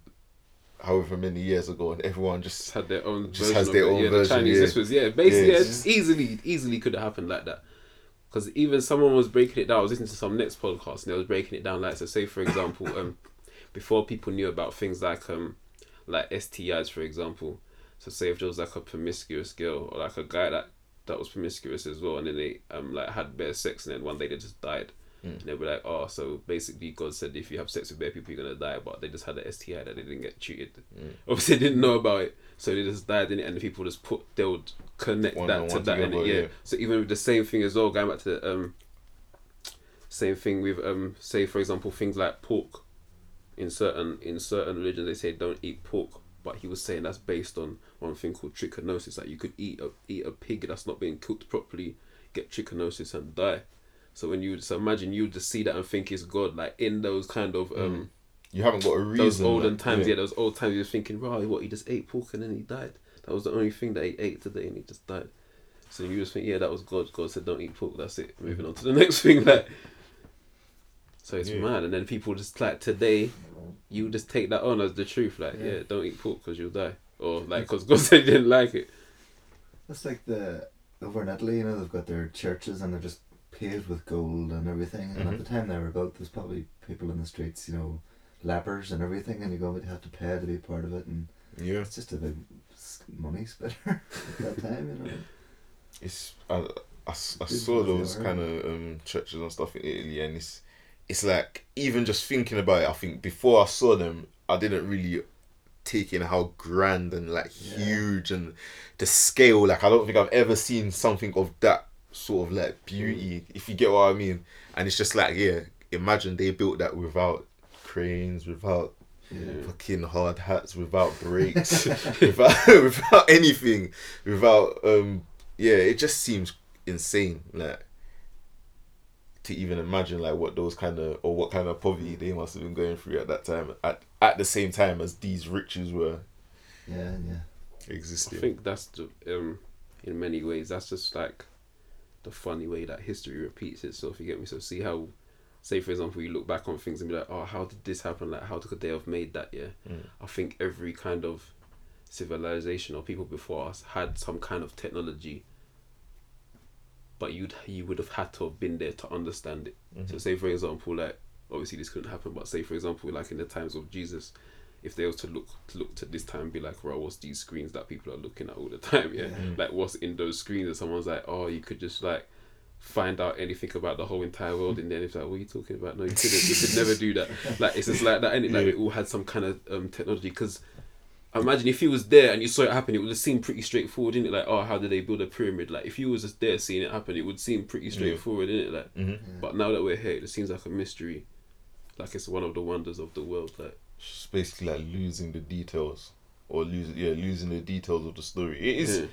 Speaker 1: however many years ago and everyone just
Speaker 2: just had their own
Speaker 1: Just has their
Speaker 2: it.
Speaker 1: own
Speaker 2: yeah,
Speaker 1: version,
Speaker 2: the Chinese
Speaker 1: yeah.
Speaker 2: this was yeah basically
Speaker 1: Yeah,
Speaker 2: yeah,
Speaker 1: it's-
Speaker 2: just easily easily could have happened like that because even someone was breaking it down I was listening to some next podcast and they was breaking it down like so say for example um before people knew about things like um like STIs for example so say if there was like a promiscuous girl or like a guy that that was promiscuous as well and then they um like had bare sex and then one day they just died And they were like, oh, so basically God said if you have sex with bare people, you're gonna die, but they just had an STI that they didn't get treated. Obviously, they didn't know about it, so they just died in it, and the people just put they would connect
Speaker 1: One
Speaker 2: that to
Speaker 1: one
Speaker 2: that, and yeah.
Speaker 1: yeah.
Speaker 2: So even with the same thing as well, going back to the um, same thing with um, say for example things like pork. In certain in certain religions, they say don't eat pork, but he was saying that's based on one thing called trichinosis. Like you could eat a eat a pig that's not being cooked properly, get trichinosis and die. So when you so imagine you just see that and think it's God, like in those kind of um
Speaker 1: You haven't got a reason.
Speaker 2: those olden
Speaker 1: like,
Speaker 2: times, yeah. those old times you're thinking, right, what he just ate pork and then he died. That was the only thing that he ate today and he just died. So you just think, yeah, that was God. God said don't eat pork, that's it. Moving on to the next thing like So it's
Speaker 1: Yeah.
Speaker 2: mad and then people just like today you just take that on as the truth, like, yeah,
Speaker 3: Yeah.
Speaker 2: don't eat pork because you'll die. Or like, because God said he didn't like it.
Speaker 3: That's like the over in Italy, you know, they've got their churches and they're just paved with gold and everything. And
Speaker 1: Mhm.
Speaker 3: at the time they were built, there's probably people in the streets, you know, lepers and everything, and you go, you have to pay to be part of it, and
Speaker 1: Yeah,
Speaker 3: it's just a big s- money spitter at that time, you know.
Speaker 1: it's I
Speaker 3: Good
Speaker 1: saw those kind of um, churches and stuff in Italy, and it's it's like even just thinking about it. I think before I saw them, I didn't really take in how grand and like
Speaker 3: Yeah.
Speaker 1: huge and the scale. Like I don't think I've ever seen something of that sort of like beauty. If you get what I mean, and it's just like yeah, imagine they built that without cranes, without
Speaker 2: Yeah.
Speaker 1: fucking hard hats without brakes without without anything without um yeah it just seems insane like to even imagine like what those kind of or what kind of poverty they must have been going through at that time at at the same time as these riches were
Speaker 3: Yeah, yeah.
Speaker 1: Existing.
Speaker 2: I think that's the um in many ways that's just like the funny way that history repeats itself. You get me? So see how, say for example, you look back on things and be like, oh, how did this happen? Like, how could they have made that? Yeah,
Speaker 1: Mm.
Speaker 2: I think every kind of civilization or people before us had some kind of technology, but you'd you would have had to have been there to understand it. So say for example, like obviously this couldn't happen, but say for example, like in the times of Jesus, if they was to look to look to this time be like, right, what's these screens that people are looking at all the time? Yeah, like what's in those screens? And someone's like, oh, you could just like find out anything about the whole entire world, and then it's like, what are you talking about? No, you couldn't. You could never do that. Like it's just like that, and it like it all had some kind of um technology because. Imagine if he was there and you saw it happen, it would have seemed pretty straightforward, didn't it? Like, oh, how did they build a pyramid? Like, if you was just there seeing it happen, it would seem pretty straightforward, didn't it? Like,
Speaker 1: Mhm.
Speaker 2: but now that we're here, it seems like a mystery. Like it's one of the wonders of the world. Like
Speaker 1: It's basically like losing the details or losing yeah losing the details of the story it is
Speaker 2: yeah.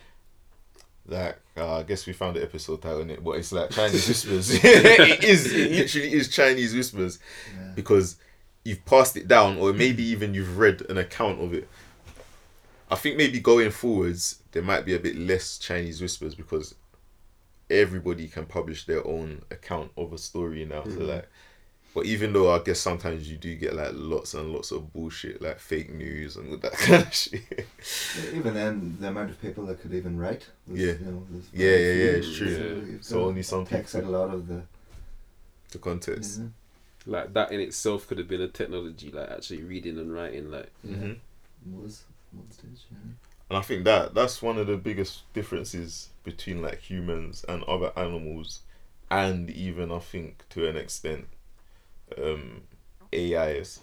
Speaker 1: like uh, I guess we found the episode title in it, but it's like Chinese whispers. it is. It literally is Chinese whispers
Speaker 3: Yeah.
Speaker 1: because you've passed it down, or maybe even you've read an account of it. I think maybe going forwards there might be a bit less Chinese whispers because everybody can publish their own account of a story now. So like, but even though I guess sometimes you do get like lots and lots of bullshit, like fake news and all that kind of shit.
Speaker 3: Even then, the amount of people that could even write. Was,
Speaker 1: Yeah.
Speaker 3: You know, was
Speaker 1: Yeah, yeah, yeah, it's
Speaker 3: few.
Speaker 1: true.
Speaker 2: Yeah.
Speaker 3: you've
Speaker 1: So only some
Speaker 3: takes a lot of the.
Speaker 1: the context.
Speaker 3: Yeah.
Speaker 2: like that in itself could have been a technology. Like actually reading and writing. Like
Speaker 3: Yeah.
Speaker 1: Mhm.
Speaker 3: Was Yeah.
Speaker 1: And I think that that's one of the biggest differences between like humans and other animals, and even I think to an extent, um, AIs,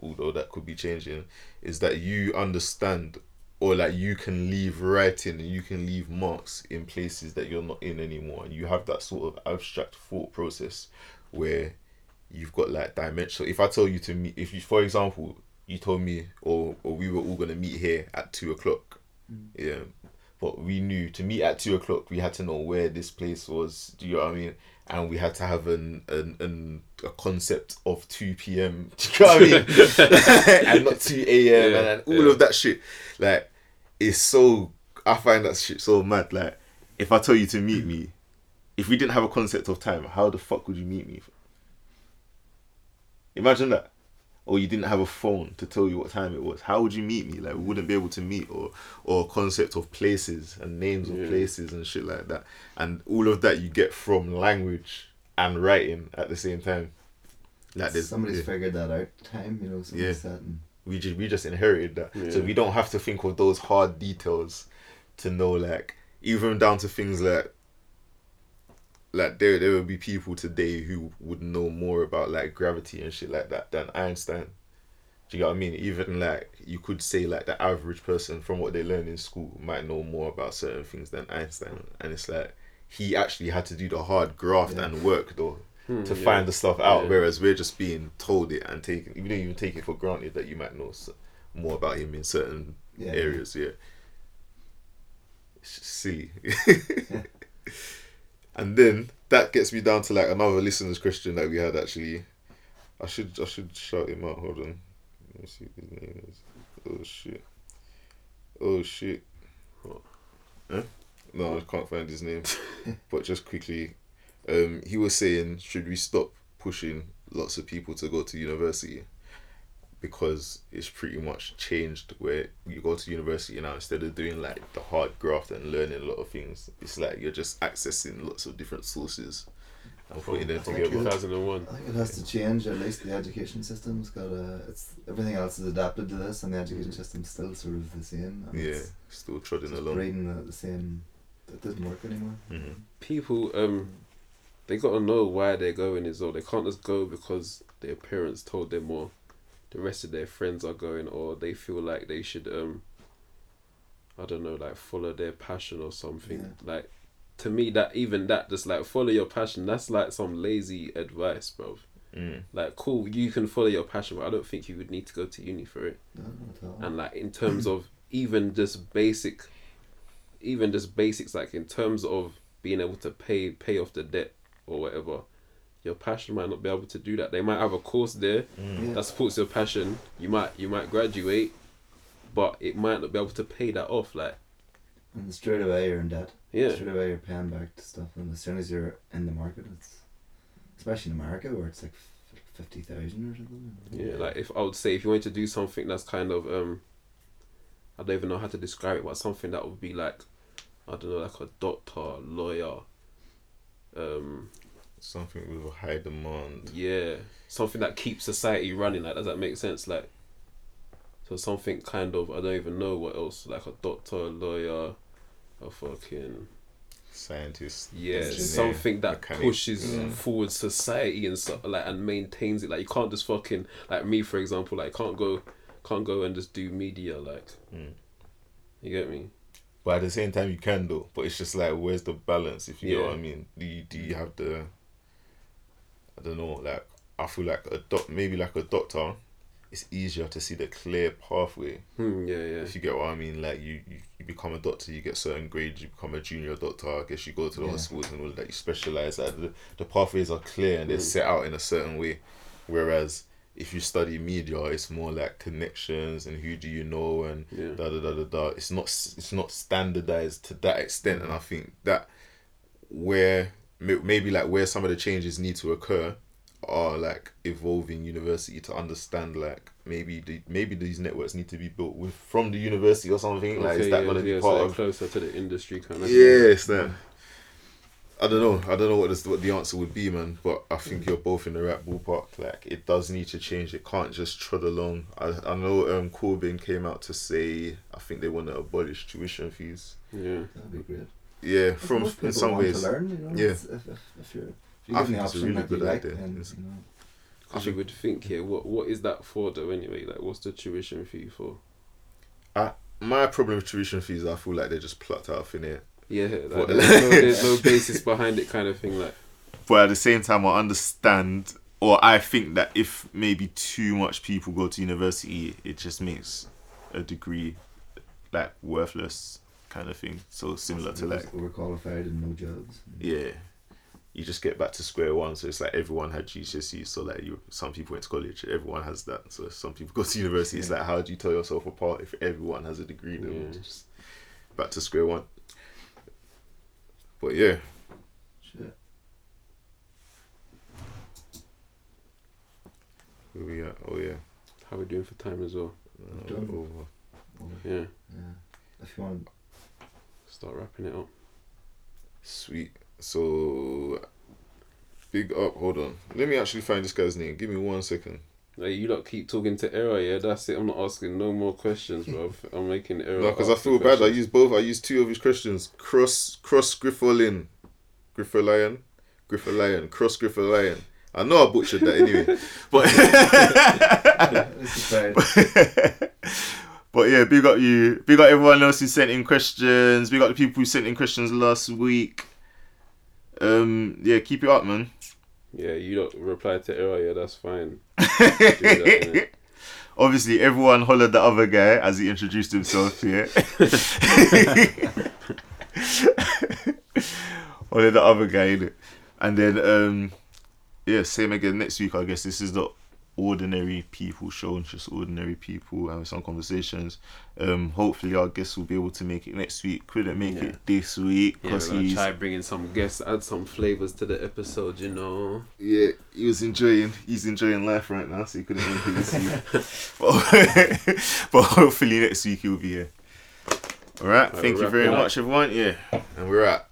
Speaker 1: although that could be changing, is that you understand or like you can leave writing and you can leave marks in places that you're not in anymore, and you have that sort of abstract thought process where you've got like dimension. So if I tell you to meet, if you, for example, you told me or or we were all gonna meet here at two o'clock, mm. yeah, but we knew to meet at two o'clock we had to know where this place was. Do you know what I mean? And we had to have an an, an a concept of two p.m. Do you know what I mean? and not two a.m.
Speaker 2: Yeah,
Speaker 1: and, and all
Speaker 2: yeah.
Speaker 1: of that shit. Like it's so I find that shit so mad. Like if I tell you to meet me, if we didn't have a concept of time, how the fuck would you meet me? Imagine that. Or you didn't have a phone to tell you what time it was. How would you meet me? Like we wouldn't be able to meet or or concept of places and names of places and shit like that. And all of that you get from language and writing at the same time. Like there's
Speaker 3: Somebody's
Speaker 1: yeah.
Speaker 3: figured that out. Time, you know,
Speaker 1: Yeah.
Speaker 3: that and
Speaker 1: we just we just inherited that. So we don't have to think of those hard details to know like even down to things like like there there would be people today who would know more about like gravity and shit like that than Einstein. Do you know what I mean? Even like you could say like the average person from what they learn in school might know more about certain things than Einstein, and it's like he actually had to do the hard graft
Speaker 3: Yeah.
Speaker 1: and work though
Speaker 2: Hmm,
Speaker 1: to
Speaker 2: yeah.
Speaker 1: find the stuff out,
Speaker 2: Yeah.
Speaker 1: whereas we're just being told it and taken. We don't even take it for granted that you might know more about him in certain areas. Yeah, it's silly. and then that gets me down to like another listener's question that we had actually. I should I should shout him out. Hold on. Let me see what his name is. Oh shit. Oh shit.
Speaker 2: What?
Speaker 1: Huh? No, I can't find his name. but just quickly, um, he was saying, should we stop pushing lots of people to go to university? Because it's pretty much changed where you go to university now instead of doing like the hard graft and learning a lot of things, it's like you're just accessing lots of different sources and putting them
Speaker 3: I think
Speaker 1: together.
Speaker 3: it-
Speaker 2: 2001.
Speaker 3: I think it has to change. At least the education system's got a. It's everything else is adapted to this, and the education system's still sort of the same.
Speaker 1: Yeah,
Speaker 3: it's
Speaker 1: still trotting
Speaker 3: just
Speaker 1: along.
Speaker 3: breeding the, the same. It doesn't work anymore.
Speaker 1: hmm
Speaker 2: People, um, they gotta know why they're going as well. They can't just go because their parents told them or the rest of their friends are going or they feel like they should, um, I don't know, like follow their passion or something.
Speaker 3: Yeah.
Speaker 2: Like, to me, that even that, just like follow your passion, that's like some lazy advice, bro.
Speaker 1: Mm.
Speaker 2: Like, cool, you can follow your passion, but I don't think you would need to go to uni for it.
Speaker 3: No, not at all.
Speaker 2: and like in terms of even just basic even just basics like in terms of being able to pay pay off the debt or whatever your passion might not be able to do that they might have a course there
Speaker 3: yeah.
Speaker 2: that supports your passion you might you might graduate but it might not be able to pay that off like
Speaker 3: and straight away you're in debt.
Speaker 2: yeah
Speaker 3: Straight away you're paying back to stuff, and as soon as you're in the market, it's especially in America where it's like f- fifty thousand or something.
Speaker 2: yeah like if i would say if you want to do something that's kind of um i don't even know how to describe it but something that would be like i don't know like a doctor lawyer um
Speaker 1: Something with a high demand.
Speaker 2: Yeah, something that keeps society running. Like, does that make sense? Like, so something kind of I don't even know what else. Like a doctor, a lawyer, a fucking
Speaker 1: Scientist.
Speaker 2: yeah,
Speaker 1: engineer,
Speaker 2: something that
Speaker 1: mechanic.
Speaker 2: pushes
Speaker 1: Yeah.
Speaker 2: forward society and so like and maintains it. Like you can't just fucking like me for example. Like can't go, can't go and just do media. Like,
Speaker 1: Mm.
Speaker 2: you get me?
Speaker 1: But at the same time, you can though. But it's just like, where's the balance? If you
Speaker 2: Yeah.
Speaker 1: what I mean, do you, do you have the? I don't know. Like I feel like a doc, maybe like a doctor, it's easier to see the clear pathway.
Speaker 2: Hmm, yeah, yeah.
Speaker 1: If you get what I mean, like you, you, you become a doctor, you get certain grades, you become a junior doctor. I guess you go to the
Speaker 3: Yeah.
Speaker 1: hospitals and all that. You specialize. Like the, the pathways are clear and they're
Speaker 2: Mm.
Speaker 1: set out in a certain way. Whereas if you study media, it's more like connections and who do you know and
Speaker 2: Yeah.
Speaker 1: da da da da da. It's not it's not standardized to that extent, and I think that where maybe like where some of the changes need to occur are like evolving university to understand like maybe the maybe these networks need to be built with from the university or something. like is that
Speaker 2: yeah,
Speaker 1: gonna be
Speaker 2: yeah,
Speaker 1: part
Speaker 2: so
Speaker 1: of?
Speaker 2: closer to the industry kind of.
Speaker 1: Yeah, it's that. I don't know. I don't know what this, what the answer would be, man. But I think you're both in the right ballpark. Like it does need to change. It can't just trot along. I I know um Corbyn came out to say I think they want to abolish tuition fees.
Speaker 2: Yeah.
Speaker 3: That'd be great.
Speaker 1: Yeah, from
Speaker 3: Most
Speaker 1: in some
Speaker 3: want
Speaker 1: ways.
Speaker 3: to learn, you know.
Speaker 1: Yeah.
Speaker 3: If, if, if you're, if
Speaker 1: I
Speaker 3: you're given
Speaker 1: think it's a really
Speaker 3: that you
Speaker 1: good
Speaker 3: like,
Speaker 1: idea.
Speaker 3: then you know.
Speaker 2: Because you would think, yeah, what what is that for though anyway? Like, what's the tuition fee for?
Speaker 1: My problem with tuition fees, I feel like they're just plucked out of thin air.
Speaker 2: Yeah, like,
Speaker 1: What-
Speaker 2: there's, no, there's no basis behind it, kind of thing. Like,
Speaker 5: But at the same time, I understand, or I think that if maybe too much people go to university, it just makes a degree like worthless, kind of thing. So similar to like,
Speaker 3: we were qualified and no jobs.
Speaker 1: Yeah, you just get back to square one. So it's like everyone had GCSE. So like you, some people went to college. Everyone has that. So some people go to university. It's like how do you tell yourself apart if everyone has a degree? Then
Speaker 2: Yeah.
Speaker 1: just back to square one. But yeah,
Speaker 3: Shit.
Speaker 1: where we at? Oh yeah.
Speaker 2: how we doing for time as well?
Speaker 1: Uh,
Speaker 3: Done.
Speaker 1: over.
Speaker 3: Well,
Speaker 2: Yeah,
Speaker 3: yeah. If you want,
Speaker 2: start wrapping it up.
Speaker 1: Sweet. So big up. Hold on. Let me actually find this guy's name. Give me one second.
Speaker 2: Hey, you lot keep talking to error, yeah. That's it. I'm not asking no more questions, bro. I'm making error.
Speaker 1: No, because I feel bad. I
Speaker 2: questions.
Speaker 1: used both. I used two of his questions. Cross, cross Griffolin, Griffolion,
Speaker 6: Griffith Lion, cross Griffith Lion. I know I butchered that anyway, but
Speaker 3: this is great.
Speaker 1: But yeah, big up you, big up everyone else who sent in questions. Big up the people who sent in questions last week. Um, yeah, keep it up, man.
Speaker 2: Yeah, you don't reply to error. Yeah, that's fine. That.
Speaker 1: Obviously, everyone hollered the other guy as he introduced himself. Yeah. hollered the other guy, innit? and then um, yeah, same again next week. I guess this is the ordinary people show, just ordinary people having some conversations. Um, hopefully, our guest will be able to make it next week. Couldn't make
Speaker 2: Yeah.
Speaker 1: it this week because
Speaker 2: gonna
Speaker 1: he's
Speaker 2: try bringing some guests, add some flavors to the episode. You know.
Speaker 1: yeah, he was enjoying he's enjoying life right now, so he couldn't make it this week. but, but hopefully next week he'll be here. All right,
Speaker 2: Alright,
Speaker 1: thank you very much, everyone. Yeah.
Speaker 6: and we're at.